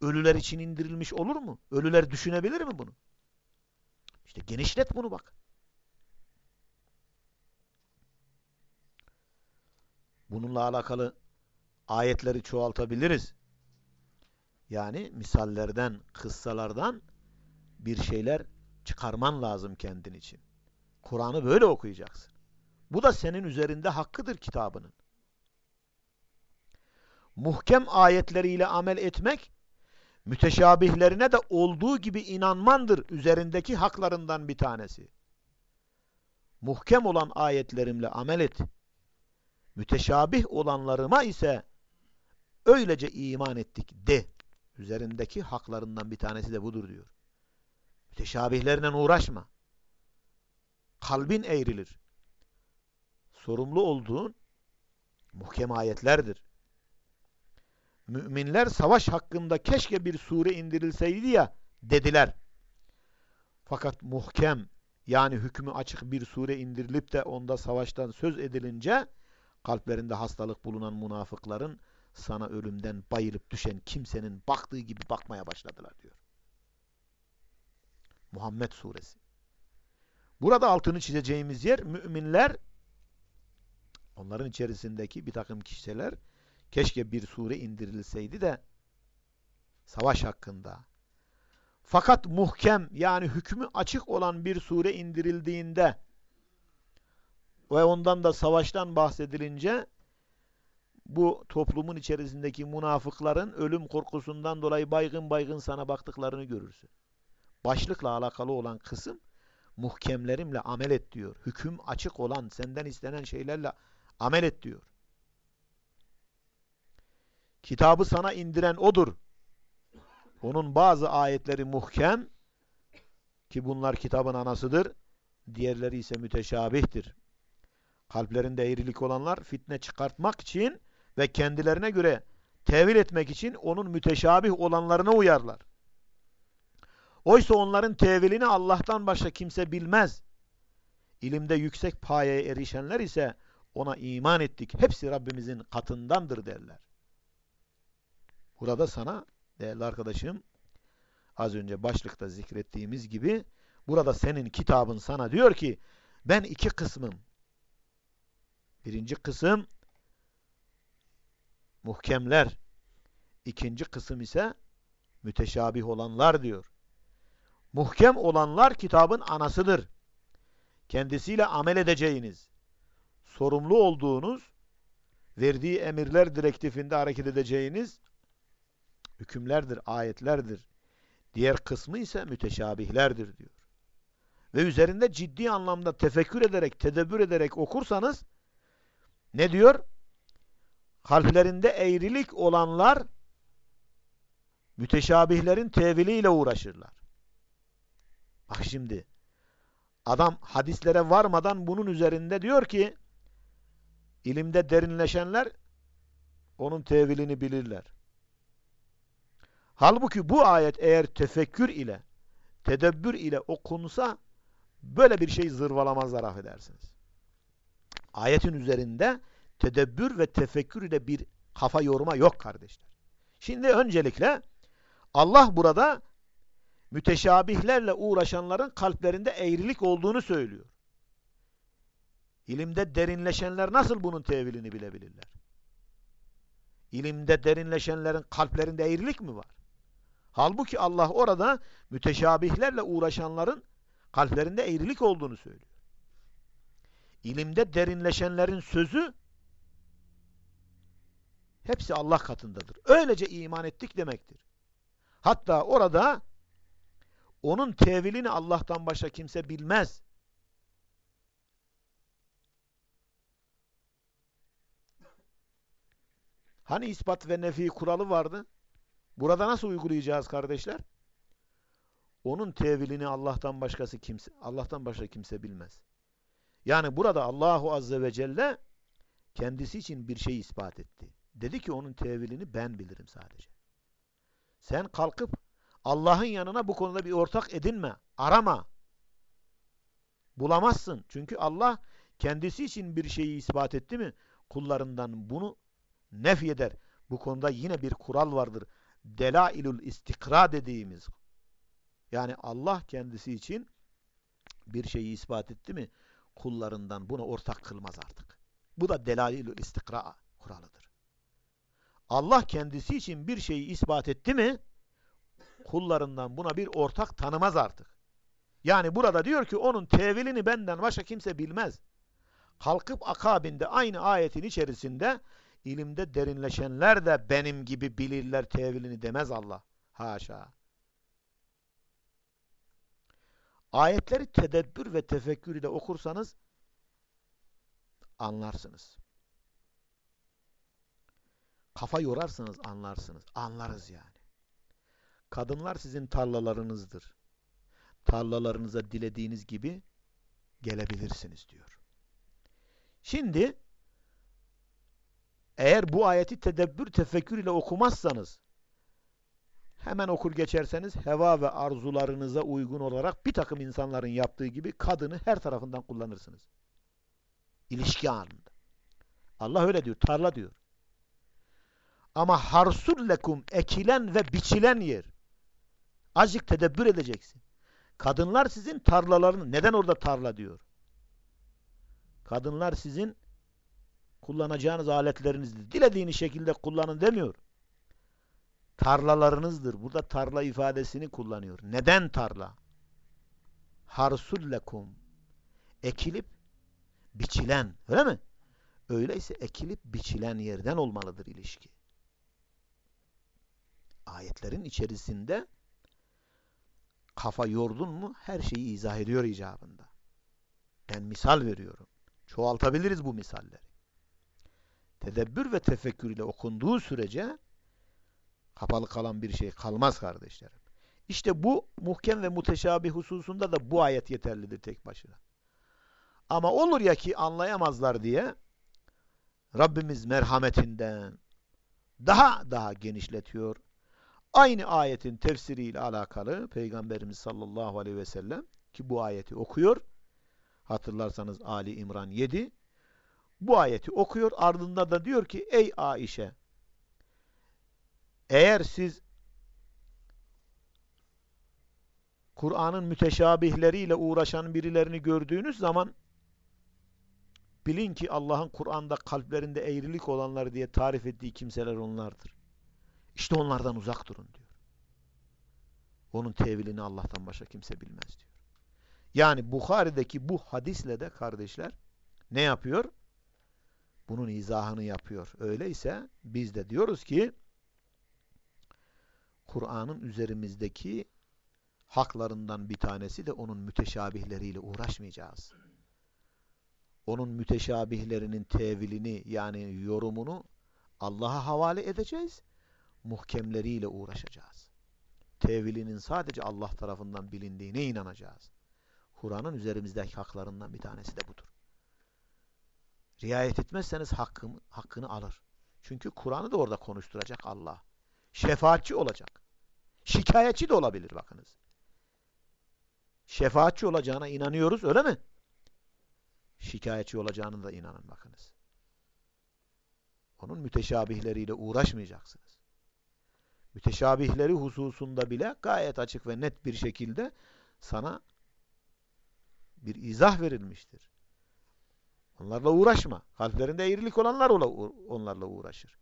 Ölüler için indirilmiş olur mu? Ölüler düşünebilir mi bunu? İşte genişlet bunu bak. Bununla alakalı ayetleri çoğaltabiliriz. Yani misallerden, kıssalardan bir şeyler çıkarman lazım kendin için. Kur'an'ı böyle okuyacaksın. Bu da senin üzerinde hakkıdır kitabının. Muhkem ayetleriyle amel etmek, müteşabihlerine de olduğu gibi inanmandır üzerindeki haklarından bir tanesi. Muhkem olan ayetlerimle amel et. Müteşabih olanlarıma ise öylece iman ettik de. Üzerindeki haklarından bir tanesi de budur diyor. Müteşabihlerine uğraşma. Kalbin eğrilir. Sorumlu olduğun muhkem ayetlerdir. Müminler savaş hakkında keşke bir sure indirilseydi ya dediler. Fakat muhkem yani hükmü açık bir sure indirilip de onda savaştan söz edilince kalplerinde hastalık bulunan münafıkların sana ölümden bayılıp düşen kimsenin baktığı gibi bakmaya başladılar diyor. Muhammed suresi. Burada altını çizeceğimiz yer müminler onların içerisindeki bir takım kişiler keşke bir sure indirilseydi de savaş hakkında. Fakat muhkem yani hükmü açık olan bir sure indirildiğinde ve ondan da savaştan bahsedilince bu toplumun içerisindeki münafıkların ölüm korkusundan dolayı baygın baygın sana baktıklarını görürsün. Başlıkla alakalı olan kısım muhkemlerimle amel et diyor. Hüküm açık olan senden istenen şeylerle amel et diyor. Kitabı sana indiren odur. Onun bazı ayetleri muhkem ki bunlar kitabın anasıdır. Diğerleri ise müteşabihtir. Kalplerinde eğrilik olanlar fitne çıkartmak için ve kendilerine göre tevil etmek için onun müteşabih olanlarına uyarlar. Oysa onların tevilini Allah'tan başka kimse bilmez. İlimde yüksek payeye erişenler ise ona iman ettik. Hepsi Rabbimizin katındandır derler. Burada sana değerli arkadaşım az önce başlıkta zikrettiğimiz gibi burada senin kitabın sana diyor ki ben iki kısmım. Birinci kısım muhkemler. İkinci kısım ise müteşabih olanlar diyor. Muhkem olanlar kitabın anasıdır. Kendisiyle amel edeceğiniz, sorumlu olduğunuz, verdiği emirler direktifinde hareket edeceğiniz hükümlerdir, ayetlerdir. Diğer kısmı ise müteşabihlerdir diyor. Ve üzerinde ciddi anlamda tefekkür ederek, tedebbür ederek okursanız ne diyor? Kalplerinde eğrilik olanlar müteşabihlerin teviliyle uğraşırlar. Bak şimdi adam hadislere varmadan bunun üzerinde diyor ki ilimde derinleşenler onun tevilini bilirler. Halbuki bu ayet eğer tefekkür ile tedebbür ile okunsa böyle bir şey zırvalamazlar affedersiniz. Ayetin üzerinde tedebbür ve tefekkür ile bir kafa yoruma yok kardeşler. Şimdi öncelikle Allah burada müteşabihlerle uğraşanların kalplerinde eğrilik olduğunu söylüyor. İlimde derinleşenler nasıl bunun tevilini bilebilirler? İlimde derinleşenlerin kalplerinde eğrilik mi var? Halbuki Allah orada müteşabihlerle uğraşanların kalplerinde eğrilik olduğunu söylüyor. İlimde derinleşenlerin sözü hepsi Allah katındadır. Öylece iman ettik demektir. Hatta orada onun tevilini Allah'tan başka kimse bilmez. Hani ispat ve nefi kuralı vardı? Burada nasıl uygulayacağız kardeşler? Onun tevilini Allah'tan başkası kimse Allah'tan başka kimse bilmez. Yani burada Allahu azze ve celle kendisi için bir şey ispat etti. Dedi ki onun tevilini ben bilirim sadece. Sen kalkıp Allah'ın yanına bu konuda bir ortak edinme, arama. Bulamazsın. Çünkü Allah kendisi için bir şeyi ispat etti mi kullarından bunu nefyeder. Bu konuda yine bir kural vardır. Delailul istikra dediğimiz. Yani Allah kendisi için bir şeyi ispat etti mi kullarından bunu ortak kılmaz artık. Bu da delailul istikra kuralıdır. Allah kendisi için bir şeyi ispat etti mi kullarından buna bir ortak tanımaz artık. Yani burada diyor ki onun tevilini benden başka kimse bilmez. Kalkıp akabinde aynı ayetin içerisinde ilimde derinleşenler de benim gibi bilirler tevilini demez Allah. Haşa. Ayetleri tedebbür ve tefekkür ile okursanız anlarsınız. Kafa yorarsanız anlarsınız. Anlarız yani. Kadınlar sizin tarlalarınızdır. Tarlalarınıza dilediğiniz gibi gelebilirsiniz diyor. Şimdi eğer bu ayeti tedebbür, tefekkür ile okumazsanız hemen okur geçerseniz heva ve arzularınıza uygun olarak bir takım insanların yaptığı gibi kadını her tarafından kullanırsınız. İlişki anında. Allah öyle diyor. Tarla diyor. Ama harsullekum ekilen ve biçilen yer. Azıcık tedebbür edeceksin. Kadınlar sizin tarlalarını, neden orada tarla diyor? Kadınlar sizin kullanacağınız aletlerinizdir. Dilediğiniz şekilde kullanın demiyor. Tarlalarınızdır. Burada tarla ifadesini kullanıyor. Neden tarla? Harsullekum. Ekilip biçilen. Öyle mi? Öyleyse ekilip biçilen yerden olmalıdır ilişki. Ayetlerin içerisinde kafa yordun mu her şeyi izah ediyor icabında. Ben misal veriyorum. Çoğaltabiliriz bu misalleri. Tedebbür ve tefekkür ile okunduğu sürece kapalı kalan bir şey kalmaz kardeşlerim. İşte bu muhkem ve muteşabih hususunda da bu ayet yeterlidir tek başına. Ama olur ya ki anlayamazlar diye Rabbimiz merhametinden daha daha genişletiyor. Aynı ayetin tefsiriyle alakalı Peygamberimiz sallallahu aleyhi ve sellem ki bu ayeti okuyor. Hatırlarsanız Ali İmran 7 bu ayeti okuyor. Ardında da diyor ki ey Aişe eğer siz Kur'an'ın müteşabihleriyle uğraşan birilerini gördüğünüz zaman bilin ki Allah'ın Kur'an'da kalplerinde eğrilik olanlar diye tarif ettiği kimseler onlardır. İşte onlardan uzak durun diyor. Onun tevilini Allah'tan başka kimse bilmez diyor. Yani Bukhari'deki bu hadisle de kardeşler ne yapıyor? Bunun izahını yapıyor. Öyleyse biz de diyoruz ki Kur'an'ın üzerimizdeki haklarından bir tanesi de onun müteşabihleriyle uğraşmayacağız. Onun müteşabihlerinin tevilini yani yorumunu Allah'a havale edeceğiz. Muhkemleriyle uğraşacağız. Tevilinin sadece Allah tarafından bilindiğine inanacağız. Kur'an'ın üzerimizdeki haklarından bir tanesi de budur. Riayet etmezseniz hakkını, hakkını alır. Çünkü Kur'an'ı da orada konuşturacak Allah. Şefaatçi olacak. Şikayetçi de olabilir bakınız. Şefaatçi olacağına inanıyoruz öyle mi? Şikayetçi olacağını da inanın bakınız. Onun müteşabihleriyle uğraşmayacaksınız. Müteşabihleri hususunda bile gayet açık ve net bir şekilde sana bir izah verilmiştir. Onlarla uğraşma. Kalplerinde eğrilik olanlar onlarla uğraşır.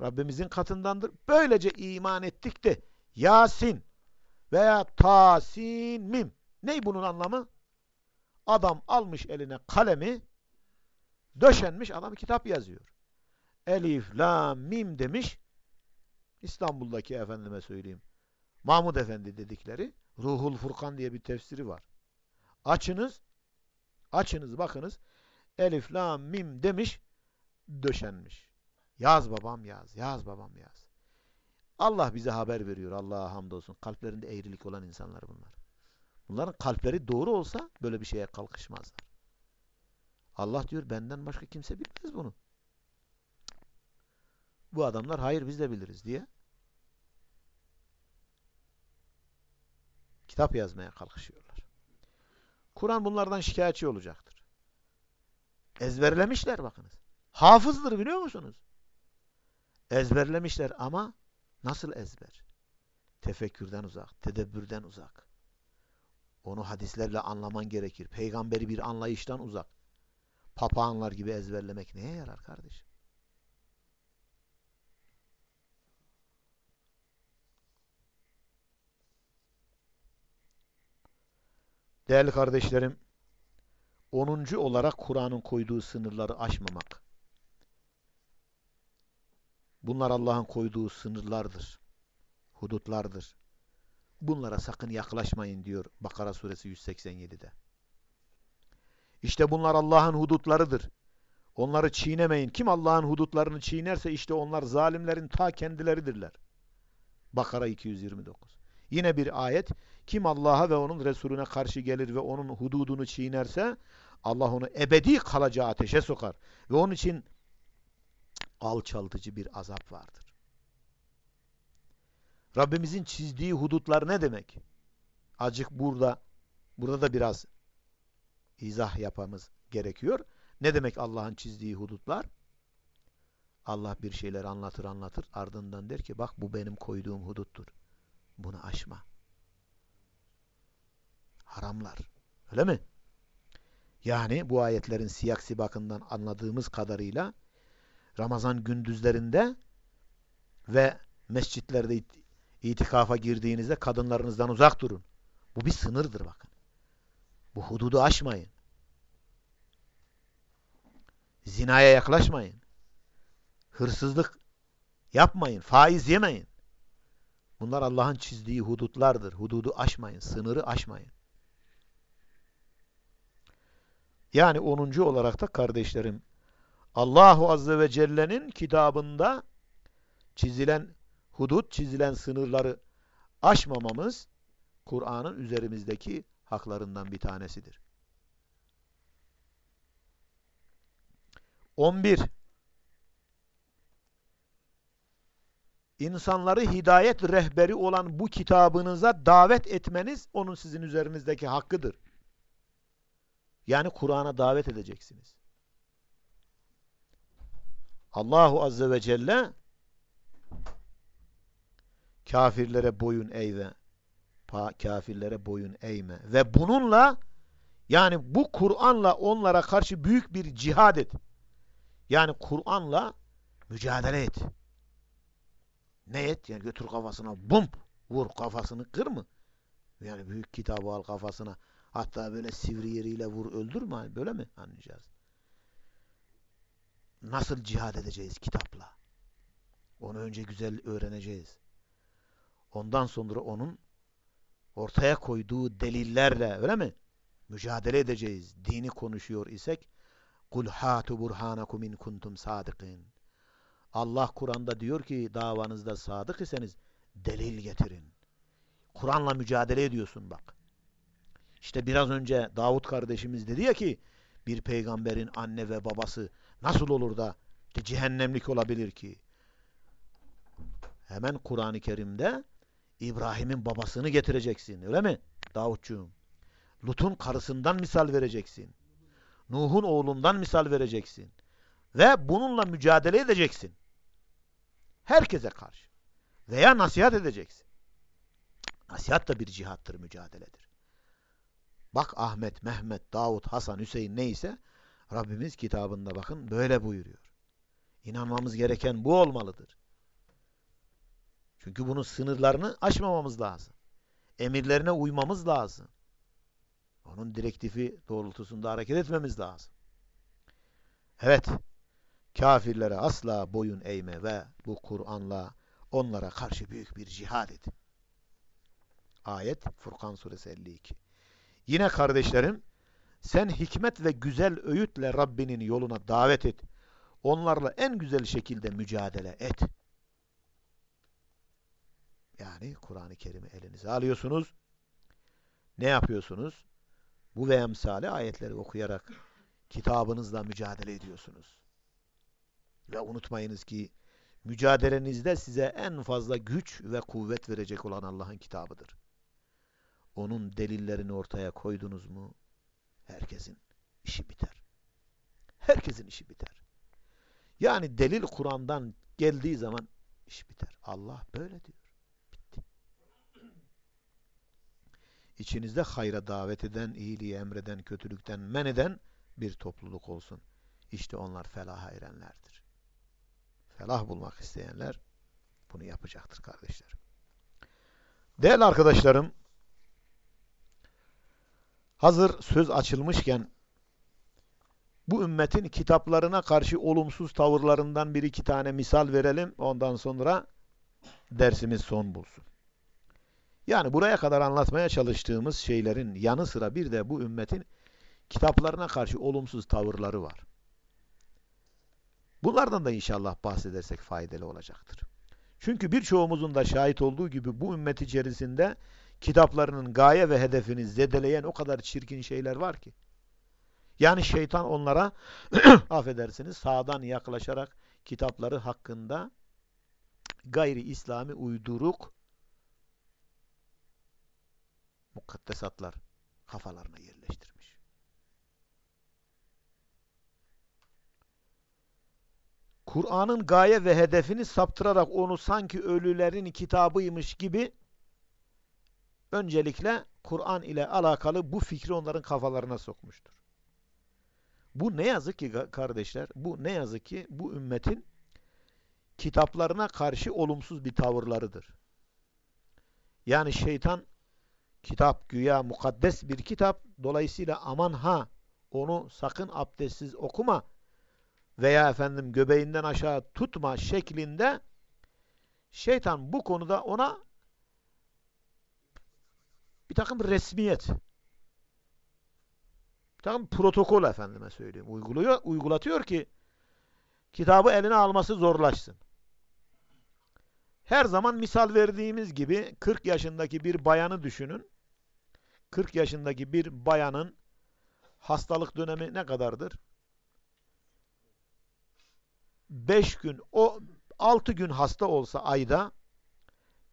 Rabbimizin katındandır. Böylece iman ettik de Yasin veya Tasin Mim. Ney bunun anlamı? Adam almış eline kalemi döşenmiş adam kitap yazıyor. Elif, la, mim demiş. İstanbul'daki efendime söyleyeyim Mahmud Efendi dedikleri Ruhul Furkan diye bir tefsiri var. Açınız, açınız bakınız Elif, Lam, Mim demiş, döşenmiş. Yaz babam yaz, yaz babam yaz. Allah bize haber veriyor. Allah'a hamdolsun. Kalplerinde eğrilik olan insanlar bunlar. Bunların kalpleri doğru olsa böyle bir şeye kalkışmazlar. Allah diyor benden başka kimse bilmez bunu. Bu adamlar hayır biz de biliriz diye kitap yazmaya kalkışıyorlar. Kur'an bunlardan şikayetçi olacaktır. Ezberlemişler bakınız. Hafızdır biliyor musunuz? Ezberlemişler ama nasıl ezber? Tefekkürden uzak, tedebbürden uzak. Onu hadislerle anlaman gerekir. Peygamberi bir anlayıştan uzak. Papağanlar gibi ezberlemek neye yarar kardeşim? Değerli kardeşlerim, 10. olarak Kur'an'ın koyduğu sınırları aşmamak. Bunlar Allah'ın koyduğu sınırlardır. Hudutlardır. Bunlara sakın yaklaşmayın diyor Bakara suresi 187'de. İşte bunlar Allah'ın hudutlarıdır. Onları çiğnemeyin. Kim Allah'ın hudutlarını çiğnerse işte onlar zalimlerin ta kendileridirler. Bakara 229. Yine bir ayet. Kim Allah'a ve onun Resulüne karşı gelir ve onun hududunu çiğnerse Allah onu ebedi kalacağı ateşe sokar. Ve onun için alçaltıcı bir azap vardır. Rabbimizin çizdiği hudutlar ne demek? Acık burada burada da biraz izah yapmamız gerekiyor. Ne demek Allah'ın çizdiği hudutlar? Allah bir şeyler anlatır anlatır ardından der ki bak bu benim koyduğum huduttur. Bunu aşma. Haramlar. Öyle mi? Yani bu ayetlerin siyak sibakından anladığımız kadarıyla Ramazan gündüzlerinde ve mescitlerde itikafa girdiğinizde kadınlarınızdan uzak durun. Bu bir sınırdır bakın. Bu hududu aşmayın. Zinaya yaklaşmayın. Hırsızlık yapmayın. Faiz yemeyin. Bunlar Allah'ın çizdiği hudutlardır. Hududu aşmayın. Sınırı aşmayın. Yani 10. olarak da kardeşlerim Allahu Azze ve Celle'nin kitabında çizilen hudut, çizilen sınırları aşmamamız Kur'an'ın üzerimizdeki haklarından bir tanesidir. 11 insanları hidayet rehberi olan bu kitabınıza davet etmeniz onun sizin üzerinizdeki hakkıdır. Yani Kur'an'a davet edeceksiniz. Allahu Azze ve Celle kafirlere boyun eğme kafirlere boyun eğme ve bununla yani bu Kur'an'la onlara karşı büyük bir cihad et. Yani Kur'an'la mücadele et. Ne et? Yani götür kafasına bum vur kafasını kır mı? Yani büyük kitabı al kafasına. Hatta böyle sivri yeriyle vur öldür mü? Böyle mi anlayacağız? Nasıl cihad edeceğiz kitapla? Onu önce güzel öğreneceğiz. Ondan sonra onun ortaya koyduğu delillerle öyle mi? Mücadele edeceğiz. Dini konuşuyor isek kul hatu burhanakum in kuntum sadikin. Allah Kur'an'da diyor ki davanızda sadık iseniz delil getirin. Kur'an'la mücadele ediyorsun bak. İşte biraz önce Davut kardeşimiz dedi ya ki bir peygamberin anne ve babası nasıl olur da cehennemlik olabilir ki? Hemen Kur'an-ı Kerim'de İbrahim'in babasını getireceksin. Öyle mi? Davutcuğum. Lut'un karısından misal vereceksin. Nuh'un oğlundan misal vereceksin. Ve bununla mücadele edeceksin. Herkese karşı. Veya nasihat edeceksin. Nasihat da bir cihattır, mücadeledir. Bak Ahmet, Mehmet, Davut, Hasan, Hüseyin neyse Rabbimiz kitabında bakın böyle buyuruyor. İnanmamız gereken bu olmalıdır. Çünkü bunun sınırlarını aşmamamız lazım. Emirlerine uymamız lazım. Onun direktifi doğrultusunda hareket etmemiz lazım. Evet, kafirlere asla boyun eğme ve bu Kur'an'la Onlara karşı büyük bir cihad edin. Ayet Furkan suresi 52. Yine kardeşlerim sen hikmet ve güzel öğütle Rabbinin yoluna davet et. Onlarla en güzel şekilde mücadele et. Yani Kur'an-ı Kerim'i elinize alıyorsunuz. Ne yapıyorsunuz? Bu ve emsali ayetleri okuyarak kitabınızla mücadele ediyorsunuz. Ve unutmayınız ki mücadelenizde size en fazla güç ve kuvvet verecek olan Allah'ın kitabıdır. Onun delillerini ortaya koydunuz mu herkesin işi biter. Herkesin işi biter. Yani delil Kur'an'dan geldiği zaman iş biter. Allah böyle diyor. Bitti. İçinizde hayra davet eden, iyiliği emreden, kötülükten men eden bir topluluk olsun. İşte onlar felaha erenlerdir. Felah bulmak isteyenler bunu yapacaktır kardeşlerim. Değerli arkadaşlarım, hazır söz açılmışken bu ümmetin kitaplarına karşı olumsuz tavırlarından bir iki tane misal verelim. Ondan sonra dersimiz son bulsun. Yani buraya kadar anlatmaya çalıştığımız şeylerin yanı sıra bir de bu ümmetin kitaplarına karşı olumsuz tavırları var. Bunlardan da inşallah bahsedersek faydalı olacaktır. Çünkü birçoğumuzun da şahit olduğu gibi bu ümmet içerisinde kitaplarının gaye ve hedefini zedeleyen o kadar çirkin şeyler var ki. Yani şeytan onlara affedersiniz sağdan yaklaşarak kitapları hakkında gayri İslami uyduruk mukaddesatlar kafalarına yerleştirmiş. Kur'an'ın gaye ve hedefini saptırarak onu sanki ölülerin kitabıymış gibi öncelikle Kur'an ile alakalı bu fikri onların kafalarına sokmuştur. Bu ne yazık ki kardeşler, bu ne yazık ki bu ümmetin kitaplarına karşı olumsuz bir tavırlarıdır. Yani şeytan kitap güya mukaddes bir kitap dolayısıyla aman ha onu sakın abdestsiz okuma veya efendim göbeğinden aşağı tutma şeklinde şeytan bu konuda ona bir takım resmiyet bir takım protokol efendime söyleyeyim uyguluyor, uygulatıyor ki kitabı eline alması zorlaşsın. Her zaman misal verdiğimiz gibi 40 yaşındaki bir bayanı düşünün. 40 yaşındaki bir bayanın hastalık dönemi ne kadardır? 5 gün, o 6 gün hasta olsa ayda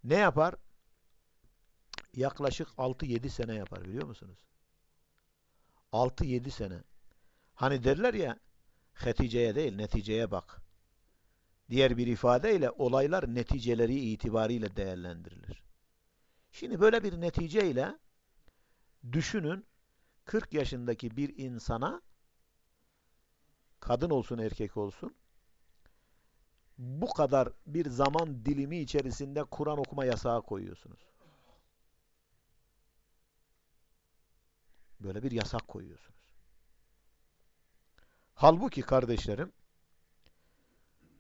ne yapar? Yaklaşık 6-7 sene yapar biliyor musunuz? 6-7 sene. Hani derler ya neticeye değil neticeye bak. Diğer bir ifadeyle olaylar neticeleri itibariyle değerlendirilir. Şimdi böyle bir neticeyle düşünün 40 yaşındaki bir insana kadın olsun erkek olsun bu kadar bir zaman dilimi içerisinde Kur'an okuma yasağı koyuyorsunuz. Böyle bir yasak koyuyorsunuz. Halbuki kardeşlerim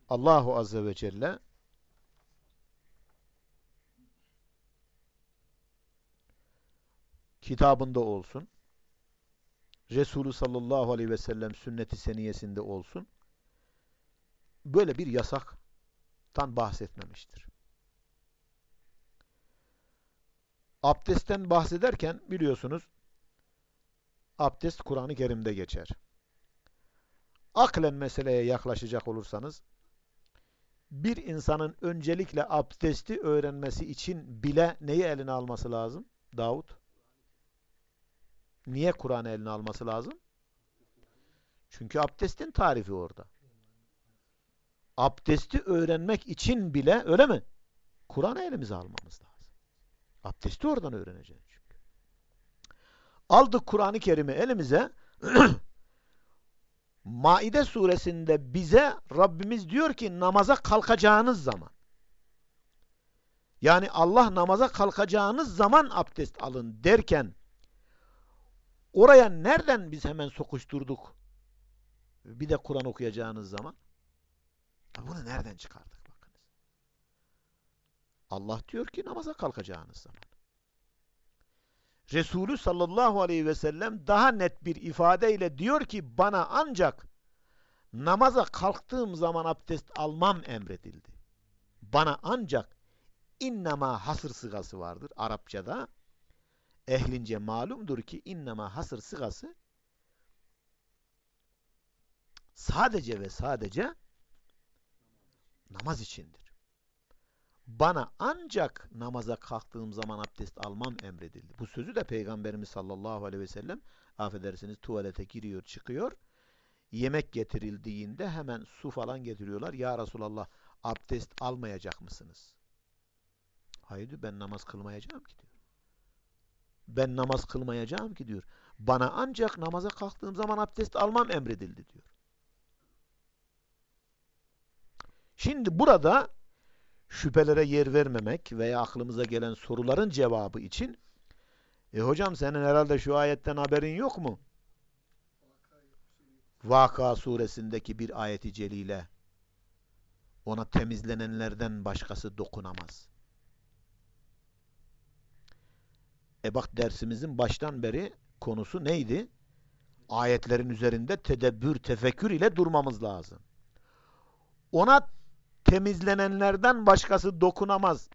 Allahu Azze ve Celle kitabında olsun Resulü sallallahu aleyhi ve sellem sünneti seniyesinde olsun böyle bir yasaktan bahsetmemiştir. Abdestten bahsederken biliyorsunuz abdest Kur'an-ı Kerim'de geçer. Aklen meseleye yaklaşacak olursanız bir insanın öncelikle abdesti öğrenmesi için bile neyi eline alması lazım? Davut. Niye Kur'an'ı eline alması lazım? Çünkü abdestin tarifi orada. Abdesti öğrenmek için bile öyle mi? Kur'an'ı elimize almamız lazım. Abdesti oradan öğreneceğiz çünkü. Aldık Kur'an-ı Kerim'i elimize Maide suresinde bize Rabbimiz diyor ki namaza kalkacağınız zaman yani Allah namaza kalkacağınız zaman abdest alın derken oraya nereden biz hemen sokuşturduk? Bir de Kur'an okuyacağınız zaman. Bunu nereden çıkardık bakınız. Allah diyor ki namaza kalkacağınız zaman. Resulü sallallahu aleyhi ve sellem daha net bir ifadeyle diyor ki bana ancak namaza kalktığım zaman abdest almam emredildi. Bana ancak innema hasır sıgası vardır Arapçada. Ehlince malumdur ki innema hasır sıgası sadece ve sadece namaz içindir. Bana ancak namaza kalktığım zaman abdest almam emredildi. Bu sözü de Peygamberimiz sallallahu aleyhi ve sellem affedersiniz tuvalete giriyor çıkıyor. Yemek getirildiğinde hemen su falan getiriyorlar. Ya Resulallah abdest almayacak mısınız? Hayır ben namaz kılmayacağım ki diyor. Ben namaz kılmayacağım ki diyor. Bana ancak namaza kalktığım zaman abdest almam emredildi diyor. Şimdi burada şüphelere yer vermemek veya aklımıza gelen soruların cevabı için e hocam senin herhalde şu ayetten haberin yok mu? Vaka suresindeki bir ayeti celile ona temizlenenlerden başkası dokunamaz. E bak dersimizin baştan beri konusu neydi? Ayetlerin üzerinde tedebbür, tefekkür ile durmamız lazım. Ona temizlenenlerden başkası dokunamaz.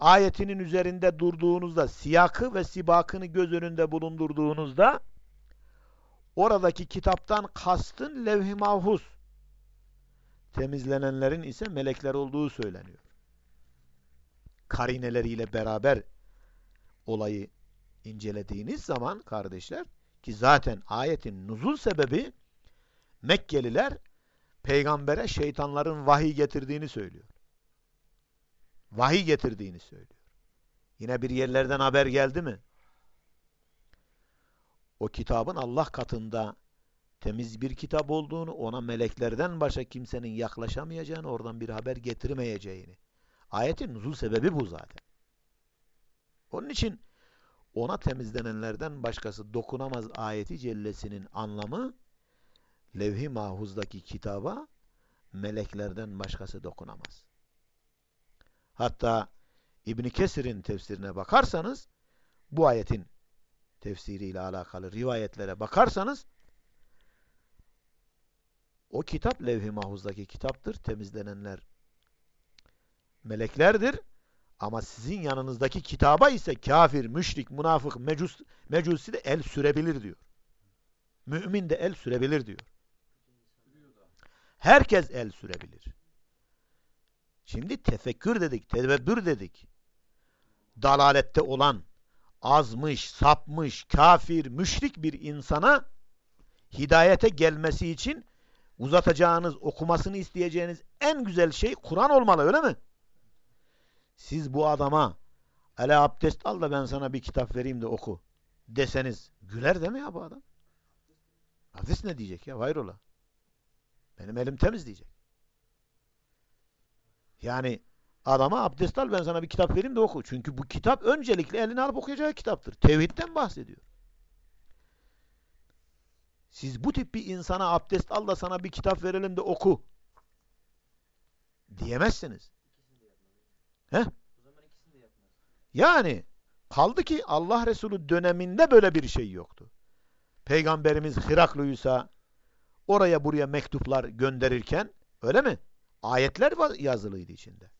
Ayetinin üzerinde durduğunuzda, siyakı ve sibakını göz önünde bulundurduğunuzda oradaki kitaptan kastın levh-i mahfuz. Temizlenenlerin ise melekler olduğu söyleniyor. Karineleriyle beraber olayı incelediğiniz zaman kardeşler ki zaten ayetin nuzul sebebi Mekkeliler peygambere şeytanların vahiy getirdiğini söylüyor. Vahiy getirdiğini söylüyor. Yine bir yerlerden haber geldi mi? O kitabın Allah katında temiz bir kitap olduğunu, ona meleklerden başka kimsenin yaklaşamayacağını, oradan bir haber getirmeyeceğini. Ayetin nuzul sebebi bu zaten. Onun için ona temizlenenlerden başkası dokunamaz ayeti cellesinin anlamı levh-i mahfuzdaki kitaba meleklerden başkası dokunamaz. Hatta İbn Kesir'in tefsirine bakarsanız bu ayetin tefsiriyle alakalı rivayetlere bakarsanız o kitap levh-i mahfuzdaki kitaptır. Temizlenenler meleklerdir. Ama sizin yanınızdaki kitaba ise kafir, müşrik, münafık, mecus, mecusi de el sürebilir diyor. Mümin de el sürebilir diyor. Herkes el sürebilir. Şimdi tefekkür dedik, tedebbür dedik. Dalalette olan, azmış, sapmış, kafir, müşrik bir insana hidayete gelmesi için uzatacağınız, okumasını isteyeceğiniz en güzel şey Kur'an olmalı öyle mi? Siz bu adama hele abdest al da ben sana bir kitap vereyim de oku deseniz güler değil mi ya bu adam? Abdest ne diyecek ya? Hayrola? Benim elim temiz diyecek. Yani adama abdest al ben sana bir kitap vereyim de oku. Çünkü bu kitap öncelikle eline alıp okuyacağı kitaptır. Tevhidden bahsediyor. Siz bu tip bir insana abdest al da sana bir kitap verelim de oku diyemezsiniz. He? Yani kaldı ki Allah Resulü döneminde böyle bir şey yoktu. Peygamberimiz Hirakluysa oraya buraya mektuplar gönderirken öyle mi? Ayetler yazılıydı içinde.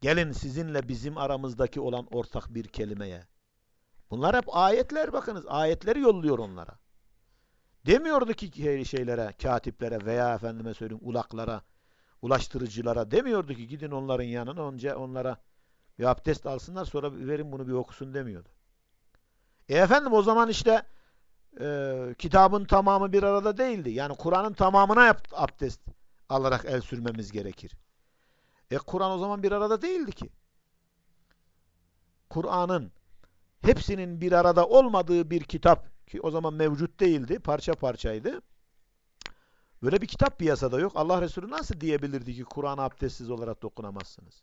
Gelin sizinle bizim aramızdaki olan ortak bir kelimeye. Bunlar hep ayetler bakınız. Ayetleri yolluyor onlara. Demiyordu ki şeylere, katiplere veya efendime söyleyeyim ulaklara, ulaştırıcılara demiyordu ki gidin onların yanına önce onlara bir abdest alsınlar sonra verin bunu bir okusun demiyordu. E efendim o zaman işte e, kitabın tamamı bir arada değildi. Yani Kur'an'ın tamamına abdest alarak el sürmemiz gerekir. E Kur'an o zaman bir arada değildi ki. Kur'an'ın hepsinin bir arada olmadığı bir kitap ki o zaman mevcut değildi, parça parçaydı. Böyle bir kitap piyasada yok. Allah Resulü nasıl diyebilirdi ki Kur'an'a abdestsiz olarak dokunamazsınız?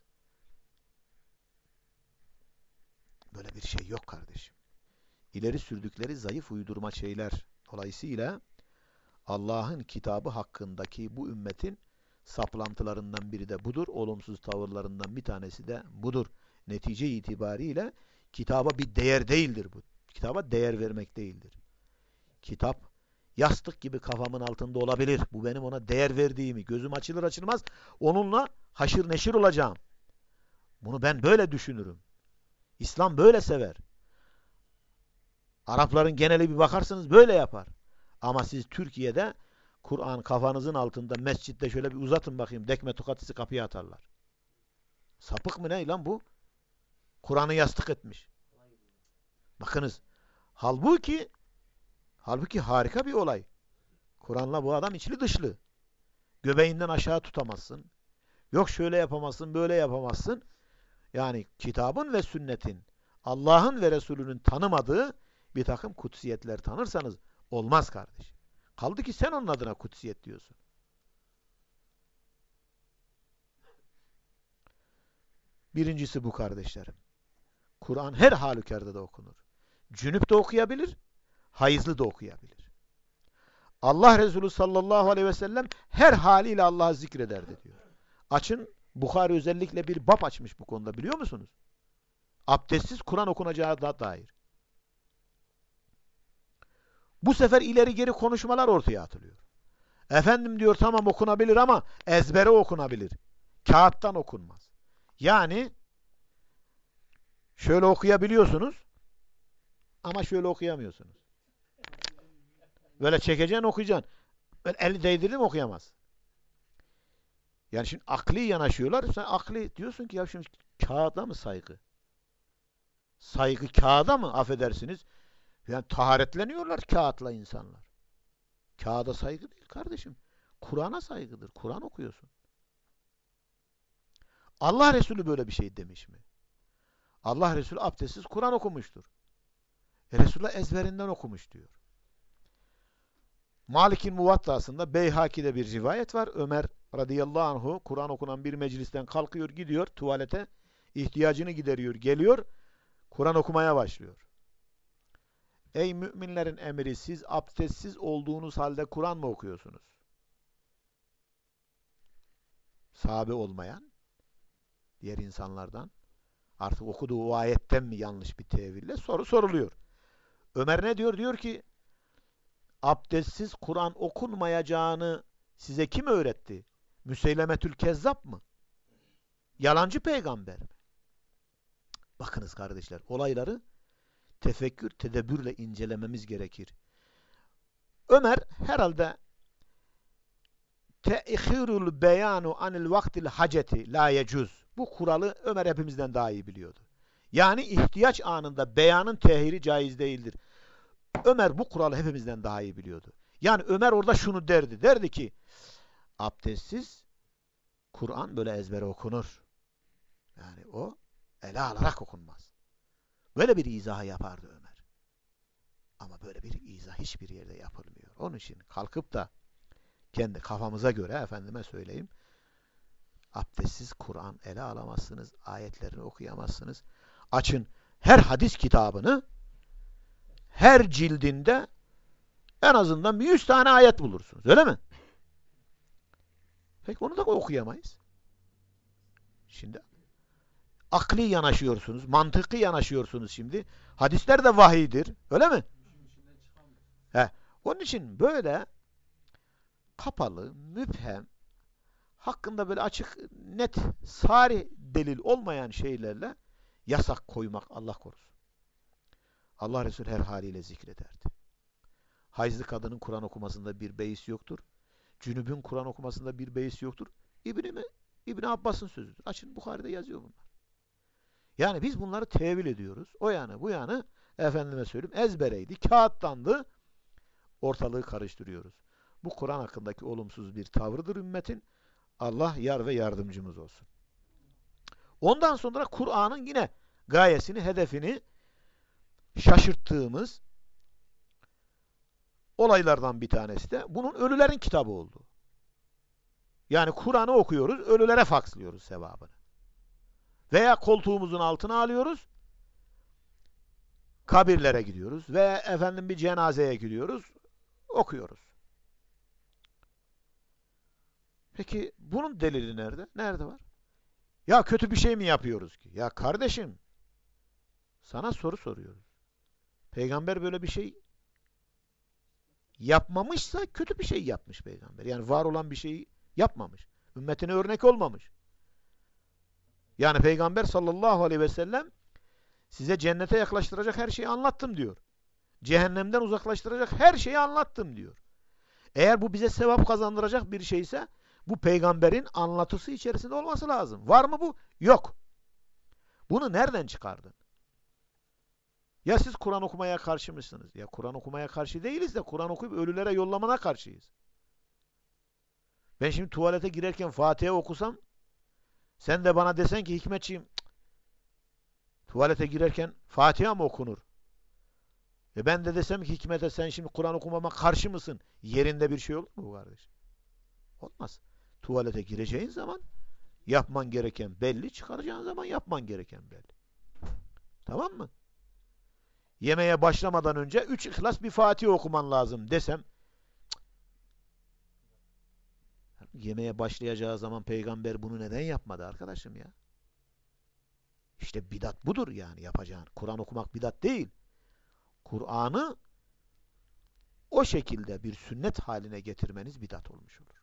Böyle bir şey yok kardeşim. İleri sürdükleri zayıf uydurma şeyler dolayısıyla Allah'ın kitabı hakkındaki bu ümmetin saplantılarından biri de budur. Olumsuz tavırlarından bir tanesi de budur. Netice itibariyle kitaba bir değer değildir bu. Kitaba değer vermek değildir. Kitap yastık gibi kafamın altında olabilir. Bu benim ona değer verdiğimi, gözüm açılır açılmaz onunla haşır neşir olacağım. Bunu ben böyle düşünürüm. İslam böyle sever. Arapların geneli bir bakarsınız böyle yapar. Ama siz Türkiye'de Kur'an kafanızın altında mescitte şöyle bir uzatın bakayım. Dekme tokatısı kapıya atarlar. Sapık mı ne lan bu? Kur'an'ı yastık etmiş. Bakınız. Halbuki halbuki harika bir olay. Kur'an'la bu adam içli dışlı. Göbeğinden aşağı tutamazsın. Yok şöyle yapamazsın, böyle yapamazsın. Yani kitabın ve sünnetin, Allah'ın ve Resulünün tanımadığı bir takım kutsiyetler tanırsanız olmaz kardeş. Kaldı ki sen onun adına kutsiyet diyorsun. Birincisi bu kardeşlerim. Kur'an her halükarda da okunur. Cünüp de okuyabilir, hayızlı da okuyabilir. Allah Resulü sallallahu aleyhi ve sellem her haliyle Allah'ı zikrederdi diyor. Açın, Bukhari özellikle bir bab açmış bu konuda biliyor musunuz? Abdestsiz Kur'an okunacağı da dair. Bu sefer ileri geri konuşmalar ortaya atılıyor. Efendim diyor tamam okunabilir ama ezbere okunabilir. Kağıttan okunmaz. Yani şöyle okuyabiliyorsunuz ama şöyle okuyamıyorsunuz. Böyle çekeceksin okuyacaksın. Böyle eli değdirdim okuyamaz. Yani şimdi akli yanaşıyorlar. Sen akli diyorsun ki ya şimdi kağıda mı saygı? Saygı kağıda mı? Affedersiniz. Yani taharetleniyorlar kağıtla insanlar. Kağıda saygı değil kardeşim. Kur'an'a saygıdır. Kur'an okuyorsun. Allah Resulü böyle bir şey demiş mi? Allah Resulü abdestsiz Kur'an okumuştur. E Resulullah ezberinden okumuş diyor. Malik'in Muvattası'nda Beyhaki'de bir rivayet var. Ömer radıyallahu anhu Kur'an okunan bir meclisten kalkıyor gidiyor tuvalete ihtiyacını gideriyor geliyor Kur'an okumaya başlıyor. Ey müminlerin emri siz abdestsiz olduğunuz halde Kur'an mı okuyorsunuz? Sahabe olmayan diğer insanlardan artık okuduğu o ayetten mi yanlış bir teville soru soruluyor. Ömer ne diyor? Diyor ki abdestsiz Kur'an okunmayacağını size kim öğretti? Müseylemetül Kezzap mı? Yalancı peygamber mi? Bakınız kardeşler olayları tefekkür, tedebbürle incelememiz gerekir. Ömer herhalde te'ihirul beyanu anil vaktil haceti la yecuz. Bu kuralı Ömer hepimizden daha iyi biliyordu. Yani ihtiyaç anında beyanın tehiri caiz değildir. Ömer bu kuralı hepimizden daha iyi biliyordu. Yani Ömer orada şunu derdi. Derdi ki abdestsiz Kur'an böyle ezbere okunur. Yani o ele alarak okunmaz. Böyle bir izah yapardı Ömer. Ama böyle bir izah hiçbir yerde yapılmıyor. Onun için kalkıp da kendi kafamıza göre efendime söyleyeyim abdestsiz Kur'an ele alamazsınız. Ayetlerini okuyamazsınız. Açın her hadis kitabını her cildinde en azından bir yüz tane ayet bulursunuz. Öyle mi? Peki onu da okuyamayız. Şimdi akli yanaşıyorsunuz, mantıklı yanaşıyorsunuz şimdi. Hadisler de vahiydir. Öyle mi? He. Onun için böyle kapalı, müphem, hakkında böyle açık, net, sari delil olmayan şeylerle yasak koymak Allah korusun. Allah Resulü her haliyle zikrederdi. Hayızlı kadının Kur'an okumasında bir beis yoktur. Cünübün Kur'an okumasında bir beis yoktur. İbni, İbni Abbas'ın sözüdür. Açın Bukhari'de yazıyor bunlar. Yani biz bunları tevil ediyoruz. O yanı bu yanı efendime söyleyeyim ezbereydi, kağıttandı. Ortalığı karıştırıyoruz. Bu Kur'an hakkındaki olumsuz bir tavrıdır ümmetin. Allah yar ve yardımcımız olsun. Ondan sonra Kur'an'ın yine gayesini, hedefini şaşırttığımız olaylardan bir tanesi de bunun ölülerin kitabı oldu. Yani Kur'an'ı okuyoruz, ölülere fakslıyoruz sevabını. Veya koltuğumuzun altına alıyoruz, kabirlere gidiyoruz ve efendim bir cenazeye gidiyoruz, okuyoruz. Peki bunun delili nerede? Nerede var? Ya kötü bir şey mi yapıyoruz ki? Ya kardeşim sana soru soruyoruz. Peygamber böyle bir şey yapmamışsa kötü bir şey yapmış peygamber. Yani var olan bir şeyi yapmamış. Ümmetine örnek olmamış. Yani peygamber sallallahu aleyhi ve sellem size cennete yaklaştıracak her şeyi anlattım diyor. Cehennemden uzaklaştıracak her şeyi anlattım diyor. Eğer bu bize sevap kazandıracak bir şeyse bu peygamberin anlatısı içerisinde olması lazım. Var mı bu? Yok. Bunu nereden çıkardın? Ya siz Kur'an okumaya karşı mısınız? Ya Kur'an okumaya karşı değiliz de Kur'an okuyup ölülere yollamana karşıyız. Ben şimdi tuvalete girerken Fatiha okusam sen de bana desen ki Hikmetçiyim tuvalete girerken Fatiha mı okunur? E ben de desem ki Hikmet'e sen şimdi Kur'an okumama karşı mısın? Yerinde bir şey olur mu kardeş? Olmaz. Tuvalete gireceğin zaman yapman gereken belli, çıkaracağın zaman yapman gereken belli. Tamam mı? Yemeğe başlamadan önce üç ihlas bir Fatih okuman lazım desem yemeğe başlayacağı zaman peygamber bunu neden yapmadı arkadaşım ya? İşte bidat budur yani yapacağın. Kur'an okumak bidat değil. Kur'an'ı o şekilde bir sünnet haline getirmeniz bidat olmuş olur.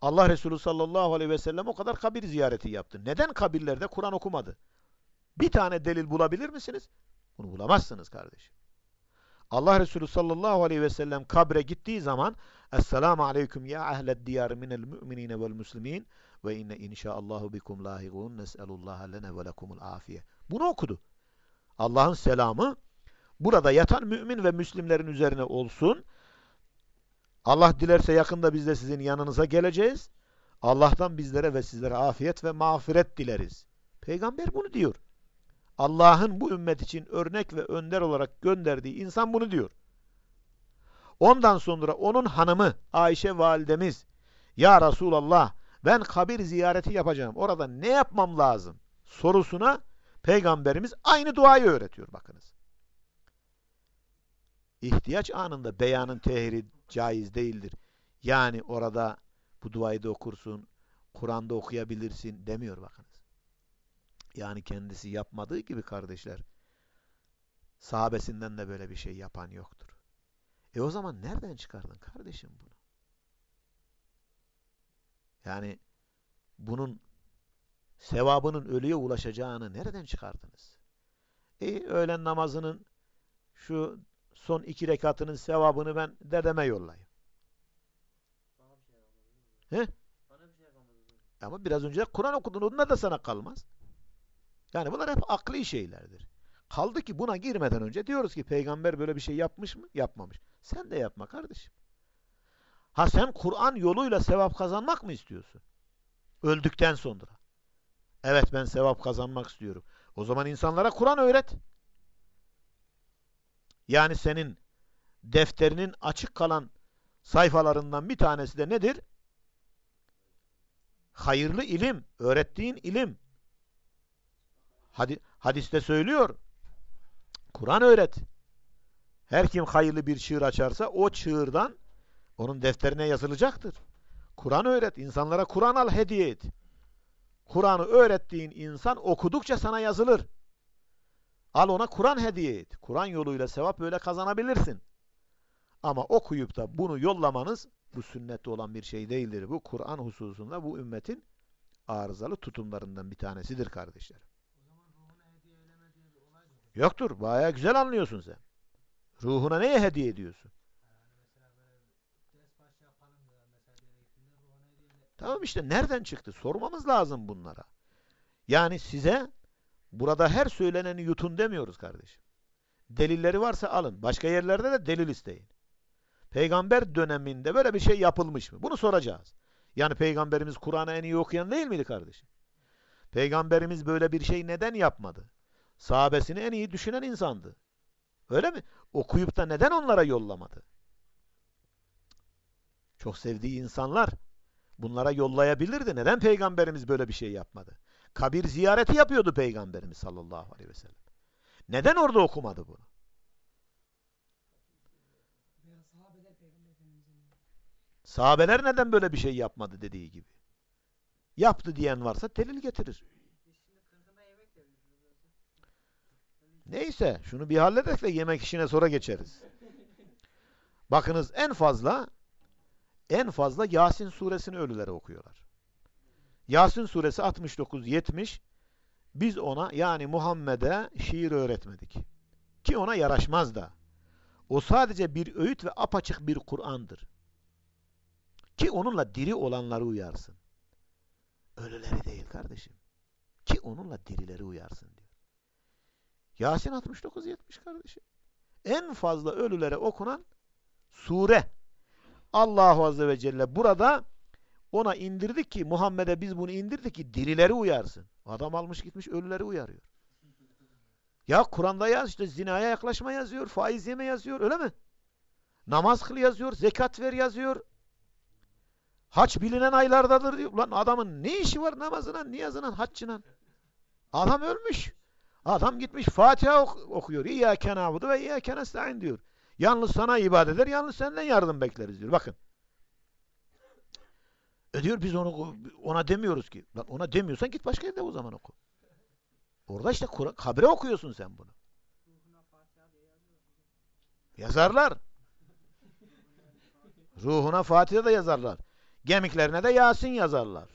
Allah Resulü sallallahu aleyhi ve sellem o kadar kabir ziyareti yaptı. Neden kabirlerde Kur'an okumadı? Bir tane delil bulabilir misiniz? Bunu bulamazsınız kardeşim. Allah Resulü sallallahu aleyhi ve sellem kabre gittiği zaman Esselamu aleyküm ya ehled diyar minel müminine vel muslimin ve inne inşaallahu bikum lahigun nes'elullaha lene ve lekumul afiye. Bunu okudu. Allah'ın selamı burada yatan mümin ve müslimlerin üzerine olsun. Allah dilerse yakında biz de sizin yanınıza geleceğiz. Allah'tan bizlere ve sizlere afiyet ve mağfiret dileriz. Peygamber bunu diyor. Allah'ın bu ümmet için örnek ve önder olarak gönderdiği insan bunu diyor. Ondan sonra onun hanımı Ayşe validemiz Ya Resulallah ben kabir ziyareti yapacağım. Orada ne yapmam lazım? Sorusuna Peygamberimiz aynı duayı öğretiyor bakınız. İhtiyaç anında beyanın tehiri caiz değildir. Yani orada bu duayı da okursun, Kur'an'da okuyabilirsin demiyor bakınız. Yani kendisi yapmadığı gibi kardeşler, sahabesinden de böyle bir şey yapan yoktur. E o zaman nereden çıkardın kardeşim bunu? Yani bunun sevabının ölüye ulaşacağını nereden çıkardınız? E öğlen namazının şu son iki rekatının sevabını ben dedeme yollayayım. He? Ama biraz önce Kur'an okudun, onlar da sana kalmaz. Yani bunlar hep akli şeylerdir. Kaldı ki buna girmeden önce diyoruz ki peygamber böyle bir şey yapmış mı? Yapmamış. Sen de yapma kardeşim. Ha sen Kur'an yoluyla sevap kazanmak mı istiyorsun? Öldükten sonra. Evet ben sevap kazanmak istiyorum. O zaman insanlara Kur'an öğret. Yani senin defterinin açık kalan sayfalarından bir tanesi de nedir? Hayırlı ilim, öğrettiğin ilim. Hadi, hadiste söylüyor. Kur'an öğret. Her kim hayırlı bir çığır açarsa o çığırdan onun defterine yazılacaktır. Kur'an öğret. İnsanlara Kur'an al hediye et. Kur'an'ı öğrettiğin insan okudukça sana yazılır. Al ona Kur'an hediye et. Kur'an yoluyla sevap böyle kazanabilirsin. Ama okuyup da bunu yollamanız bu sünnette olan bir şey değildir. Bu Kur'an hususunda bu ümmetin arızalı tutumlarından bir tanesidir kardeşler. Yoktur. Baya güzel anlıyorsun sen. Ruhuna neye hediye ediyorsun? Tamam işte nereden çıktı? Sormamız lazım bunlara. Yani size burada her söyleneni yutun demiyoruz kardeşim. Delilleri varsa alın. Başka yerlerde de delil isteyin. Peygamber döneminde böyle bir şey yapılmış mı? Bunu soracağız. Yani peygamberimiz Kur'an'ı en iyi okuyan değil miydi kardeşim? Peygamberimiz böyle bir şey neden yapmadı? Sahabesini en iyi düşünen insandı. Öyle mi? Okuyup da neden onlara yollamadı? Çok sevdiği insanlar bunlara yollayabilirdi. Neden peygamberimiz böyle bir şey yapmadı? Kabir ziyareti yapıyordu peygamberimiz sallallahu aleyhi ve sellem. Neden orada okumadı bunu? Sahabeler neden böyle bir şey yapmadı dediği gibi. Yaptı diyen varsa delil getirir. Neyse şunu bir halledek de yemek işine sonra geçeriz. Bakınız en fazla en fazla Yasin suresini ölülere okuyorlar. Yasin suresi 69-70 biz ona yani Muhammed'e şiir öğretmedik. Ki ona yaraşmaz da. O sadece bir öğüt ve apaçık bir Kur'an'dır. Ki onunla diri olanları uyarsın. Ölüleri değil kardeşim. Ki onunla dirileri uyarsın diyor. Yasin 69-70 kardeşim. En fazla ölülere okunan sure. Allahu Azze ve Celle burada ona indirdik ki Muhammed'e biz bunu indirdik ki dirileri uyarsın. Adam almış gitmiş ölüleri uyarıyor. Ya Kur'an'da yaz işte zinaya yaklaşma yazıyor, faiz yeme yazıyor öyle mi? Namaz kıl yazıyor, zekat ver yazıyor. Haç bilinen aylardadır diyor. Lan adamın ne işi var namazına, niyazına, haccına? Adam ölmüş. Adam gitmiş Fatiha ok okuyor. İyyâke nâbudu ve iyyâke nesta'in diyor. Yalnız sana ibadet eder, yalnız senden yardım bekleriz diyor. Bakın. E diyor biz onu ona demiyoruz ki. Lan ona demiyorsan git başka yerde o zaman oku. Orada işte kabre okuyorsun sen bunu. Yazarlar. Ruhuna Fatiha da yazarlar. Gemiklerine de Yasin yazarlar.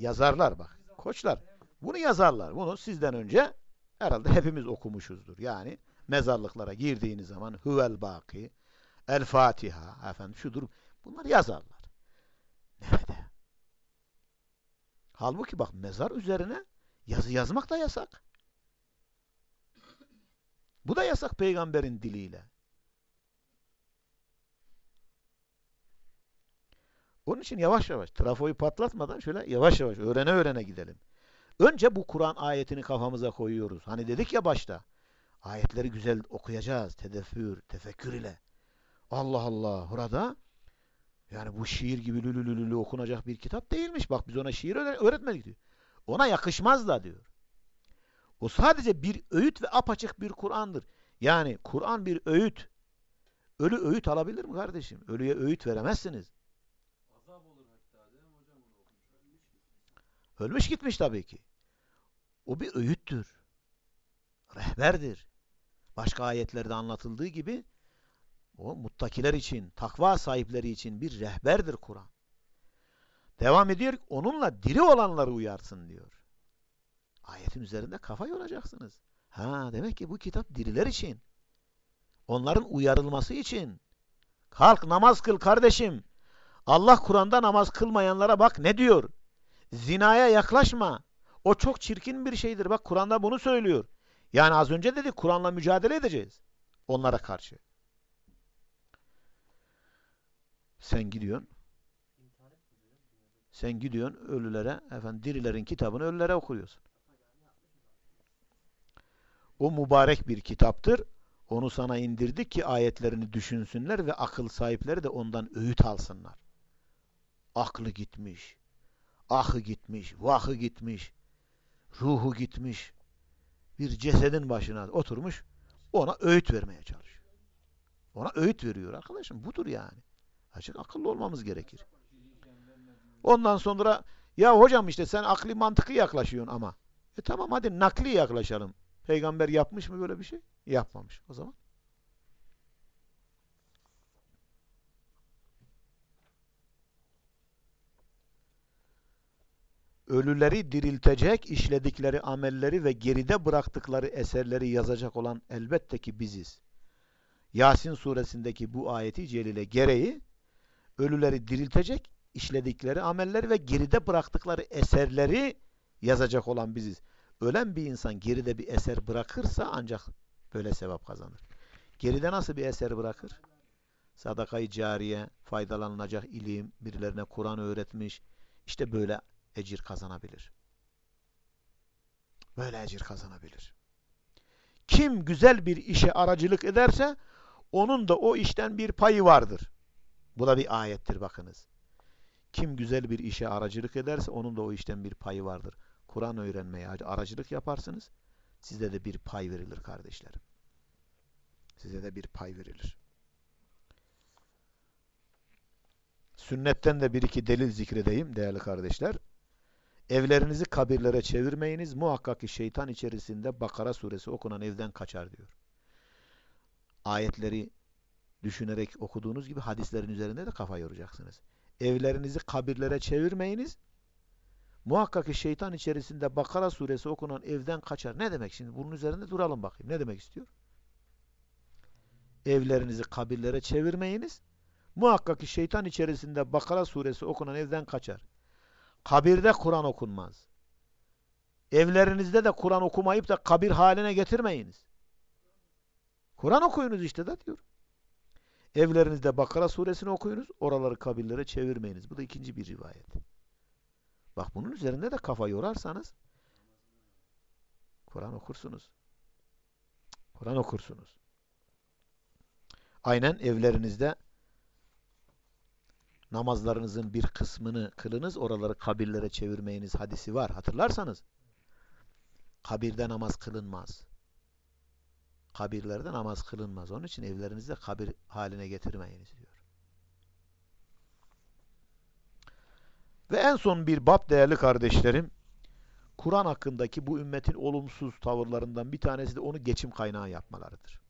Yazarlar bak. Koçlar. Bunu yazarlar. Bunu sizden önce herhalde hepimiz okumuşuzdur. Yani mezarlıklara girdiğiniz zaman Huvel Baki, El Fatiha, efendim şudur. Bunlar yazarlar. Nerede? Halbuki bak mezar üzerine yazı yazmak da yasak. Bu da yasak peygamberin diliyle. Onun için yavaş yavaş trafoyu patlatmadan şöyle yavaş yavaş öğrene öğrene gidelim. Önce bu Kur'an ayetini kafamıza koyuyoruz. Hani dedik ya başta. Ayetleri güzel okuyacağız. Tedeffür, tefekkür ile. Allah Allah. Burada yani bu şiir gibi lülülülülü okunacak bir kitap değilmiş. Bak biz ona şiir öğretmedik diyor. Ona yakışmaz da diyor. O sadece bir öğüt ve apaçık bir Kur'an'dır. Yani Kur'an bir öğüt. Ölü öğüt alabilir mi kardeşim? Ölüye öğüt veremezsiniz. Ölmüş gitmiş tabii ki. O bir öğüttür. Rehberdir. Başka ayetlerde anlatıldığı gibi o muttakiler için, takva sahipleri için bir rehberdir Kur'an. Devam ediyor. Onunla diri olanları uyarsın diyor. Ayetin üzerinde kafa yoracaksınız. Ha demek ki bu kitap diriler için. Onların uyarılması için. Kalk namaz kıl kardeşim. Allah Kur'an'da namaz kılmayanlara bak ne diyor? Zinaya yaklaşma. O çok çirkin bir şeydir. Bak Kur'an'da bunu söylüyor. Yani az önce dedik Kur'an'la mücadele edeceğiz. Onlara karşı. Sen gidiyorsun. Sen gidiyorsun ölülere, efendim dirilerin kitabını ölülere okuyorsun. O mübarek bir kitaptır. Onu sana indirdik ki ayetlerini düşünsünler ve akıl sahipleri de ondan öğüt alsınlar. Aklı gitmiş, ahı gitmiş, vahı gitmiş, ruhu gitmiş. Bir cesedin başına oturmuş, ona öğüt vermeye çalışıyor. Ona öğüt veriyor arkadaşım. Budur yani. Açık akıllı olmamız gerekir. Ondan sonra ya hocam işte sen akli mantıklı yaklaşıyorsun ama. E tamam hadi nakli yaklaşalım. Peygamber yapmış mı böyle bir şey? Yapmamış. O zaman ölüleri diriltecek, işledikleri amelleri ve geride bıraktıkları eserleri yazacak olan elbette ki biziz. Yasin suresindeki bu ayeti celile gereği ölüleri diriltecek, işledikleri amelleri ve geride bıraktıkları eserleri yazacak olan biziz. Ölen bir insan geride bir eser bırakırsa ancak böyle sevap kazanır. Geride nasıl bir eser bırakır? Sadakayı cariye, faydalanılacak ilim, birilerine Kur'an öğretmiş. İşte böyle ecir kazanabilir. Böyle ecir kazanabilir. Kim güzel bir işe aracılık ederse onun da o işten bir payı vardır. Bu da bir ayettir bakınız. Kim güzel bir işe aracılık ederse onun da o işten bir payı vardır. Kur'an öğrenmeye aracılık yaparsınız. Sizde de bir pay verilir kardeşlerim. Size de bir pay verilir. Sünnetten de bir iki delil zikredeyim değerli kardeşler. Evlerinizi kabirlere çevirmeyiniz. Muhakkak ki şeytan içerisinde Bakara suresi okunan evden kaçar diyor. Ayetleri düşünerek okuduğunuz gibi hadislerin üzerinde de kafa yoracaksınız. Evlerinizi kabirlere çevirmeyiniz. Muhakkak ki şeytan içerisinde Bakara suresi okunan evden kaçar. Ne demek şimdi? Bunun üzerinde duralım bakayım. Ne demek istiyor? Evlerinizi kabirlere çevirmeyiniz. Muhakkak ki şeytan içerisinde Bakara suresi okunan evden kaçar. Kabirde Kur'an okunmaz. Evlerinizde de Kur'an okumayıp da kabir haline getirmeyiniz. Kur'an okuyunuz işte de diyor. Evlerinizde Bakara suresini okuyunuz, oraları kabirlere çevirmeyiniz. Bu da ikinci bir rivayet. Bak bunun üzerinde de kafa yorarsanız Kur'an okursunuz. Kur'an okursunuz. Aynen evlerinizde namazlarınızın bir kısmını kılınız, oraları kabirlere çevirmeyiniz hadisi var. Hatırlarsanız kabirde namaz kılınmaz. Kabirlerde namaz kılınmaz. Onun için evlerinizde kabir haline getirmeyiniz diyor. Ve en son bir bab değerli kardeşlerim, Kur'an hakkındaki bu ümmetin olumsuz tavırlarından bir tanesi de onu geçim kaynağı yapmalarıdır.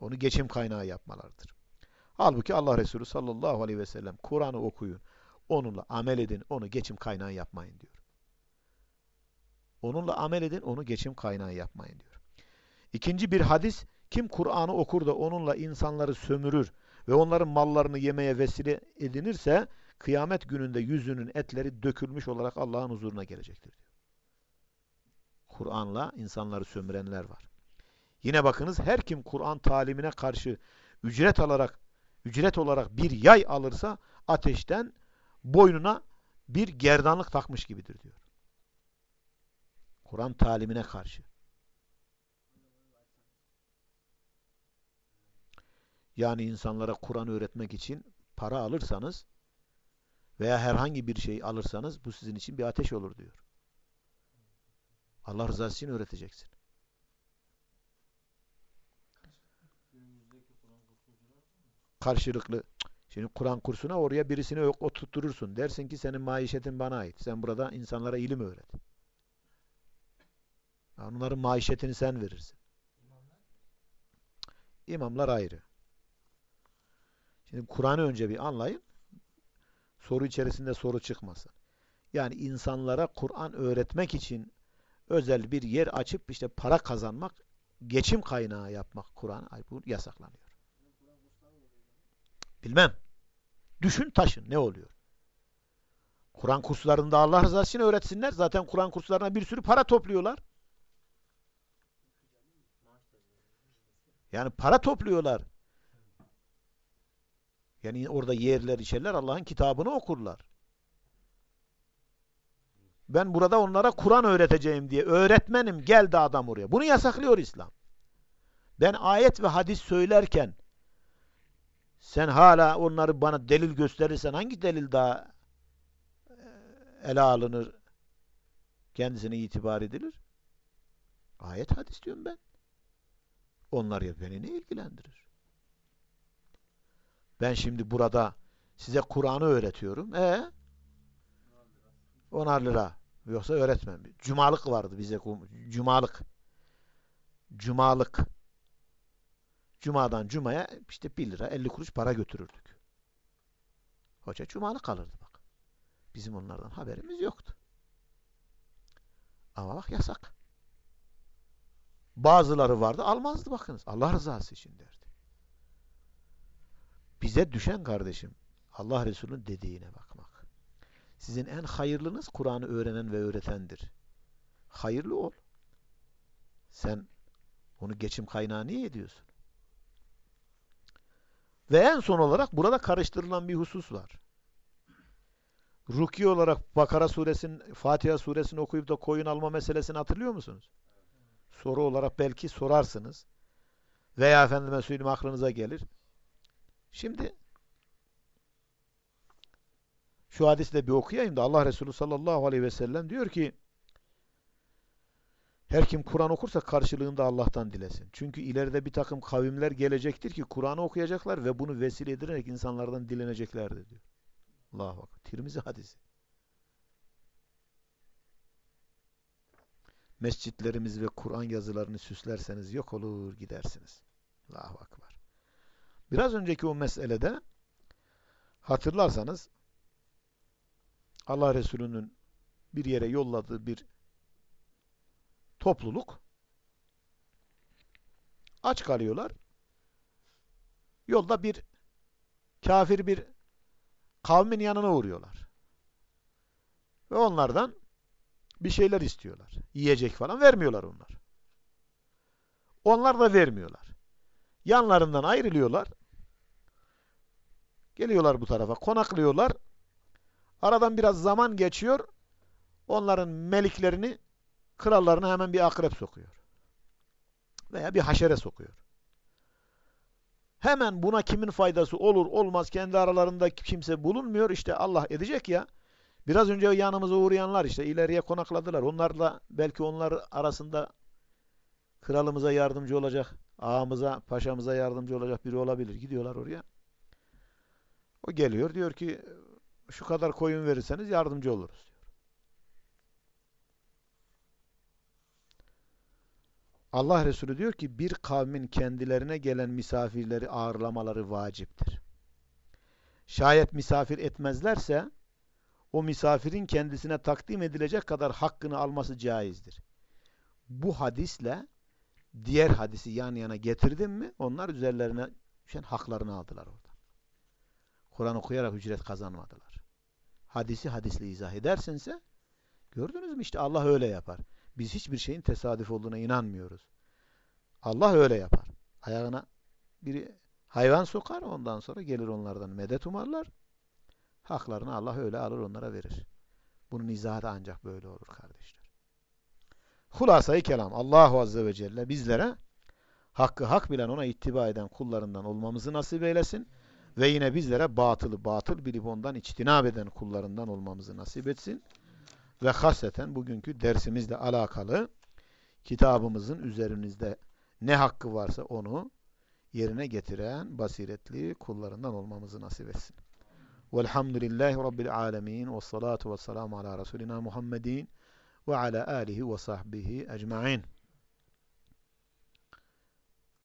Onu geçim kaynağı yapmalarıdır. Halbuki Allah Resulü sallallahu aleyhi ve sellem Kur'an'ı okuyun, onunla amel edin, onu geçim kaynağı yapmayın diyor. Onunla amel edin, onu geçim kaynağı yapmayın diyor. İkinci bir hadis, kim Kur'an'ı okur da onunla insanları sömürür ve onların mallarını yemeye vesile edinirse, kıyamet gününde yüzünün etleri dökülmüş olarak Allah'ın huzuruna gelecektir diyor. Kur'an'la insanları sömürenler var. Yine bakınız her kim Kur'an talimine karşı ücret alarak ücret olarak bir yay alırsa ateşten boynuna bir gerdanlık takmış gibidir diyor. Kur'an talimine karşı. Yani insanlara Kur'an öğretmek için para alırsanız veya herhangi bir şey alırsanız bu sizin için bir ateş olur diyor. Allah rızası için öğreteceksin. Karşılıklı. Şimdi Kur'an kursuna oraya birisini oturturursun. Dersin ki senin maişetin bana ait. Sen burada insanlara ilim öğret. Onların maişetini sen verirsin. İmamlar ayrı. Şimdi Kur'an'ı önce bir anlayın. Soru içerisinde soru çıkmasın. Yani insanlara Kur'an öğretmek için özel bir yer açıp işte para kazanmak, geçim kaynağı yapmak Kur'an bu yasaklanıyor. Bilmem. Düşün taşın ne oluyor? Kur'an kurslarında Allah rızası için öğretsinler. Zaten Kur'an kurslarına bir sürü para topluyorlar. Yani para topluyorlar. Yani orada yerler içerler Allah'ın kitabını okurlar. Ben burada onlara Kur'an öğreteceğim diye öğretmenim geldi adam oraya. Bunu yasaklıyor İslam. Ben ayet ve hadis söylerken sen hala onları bana delil gösterirsen hangi delil daha e, ele alınır kendisine itibar edilir? Ayet hadis diyorum ben. Onlar ya beni ne ilgilendirir? Ben şimdi burada size Kur'an'ı öğretiyorum. E onar lira. Yoksa öğretmem. Cumalık vardı bize. Cumalık. Cumalık. Cuma'dan Cuma'ya işte 1 lira 50 kuruş para götürürdük. Hoca Cumalık kalırdı bak. Bizim onlardan haberimiz yoktu. Ama bak yasak. Bazıları vardı almazdı bakınız. Allah rızası için derdi. Bize düşen kardeşim Allah Resulü'nün dediğine bakmak. Sizin en hayırlınız Kur'an'ı öğrenen ve öğretendir. Hayırlı ol. Sen onu geçim kaynağı niye ediyorsun? Ve en son olarak burada karıştırılan bir husus var. Ruki olarak Bakara suresinin, Fatiha suresini okuyup da koyun alma meselesini hatırlıyor musunuz? Soru olarak belki sorarsınız. Veya efendime söyleyeyim aklınıza gelir. Şimdi şu hadisi de bir okuyayım da Allah Resulü sallallahu aleyhi ve sellem diyor ki Her kim Kur'an okursa karşılığında Allah'tan dilesin. Çünkü ileride bir takım kavimler gelecektir ki Kur'an'ı okuyacaklar ve bunu vesile edilerek insanlardan dileneceklerdir diyor. Allahu Akbar. Tirmizi hadisi. Mescitlerimiz ve Kur'an yazılarını süslerseniz yok olur gidersiniz. Allahu Akbar. Biraz önceki o meselede hatırlarsanız Allah Resulü'nün bir yere yolladığı bir topluluk aç kalıyorlar. Yolda bir kafir bir kavmin yanına uğruyorlar. Ve onlardan bir şeyler istiyorlar. Yiyecek falan vermiyorlar onlar. Onlar da vermiyorlar. Yanlarından ayrılıyorlar. Geliyorlar bu tarafa, konaklıyorlar. Aradan biraz zaman geçiyor. Onların meliklerini, krallarına hemen bir akrep sokuyor. Veya bir haşere sokuyor. Hemen buna kimin faydası olur olmaz kendi aralarında kimse bulunmuyor. İşte Allah edecek ya. Biraz önce yanımıza uğrayanlar işte ileriye konakladılar. Onlarla belki onlar arasında kralımıza yardımcı olacak, ağamıza, paşamıza yardımcı olacak biri olabilir. Gidiyorlar oraya. O geliyor diyor ki şu kadar koyun verirseniz yardımcı oluruz Allah Resulü diyor ki bir kavmin kendilerine gelen misafirleri ağırlamaları vaciptir. Şayet misafir etmezlerse o misafirin kendisine takdim edilecek kadar hakkını alması caizdir. Bu hadisle diğer hadisi yan yana getirdim mi onlar üzerlerine düşen haklarını aldılar orada. Kur'an okuyarak ücret kazanmadılar. Hadisi hadisle izah edersinse gördünüz mü işte Allah öyle yapar. Biz hiçbir şeyin tesadüf olduğuna inanmıyoruz. Allah öyle yapar. Ayağına biri hayvan sokar ondan sonra gelir onlardan medet umarlar. Haklarını Allah öyle alır onlara verir. Bunun izahı ancak böyle olur kardeşler. Hulasayı kelam Allahu Azze ve Celle bizlere hakkı hak bilen ona ittiba eden kullarından olmamızı nasip eylesin. Ve yine bizlere batılı batıl bilip ondan içtinab eden kullarından olmamızı nasip etsin. Ve hasreten bugünkü dersimizle alakalı kitabımızın üzerinizde ne hakkı varsa onu yerine getiren basiretli kullarından olmamızı nasip etsin. Velhamdülillahi Rabbil alemin ve salatu ve selamu ala Resulina Muhammedin ve ala alihi ve sahbihi ecma'in.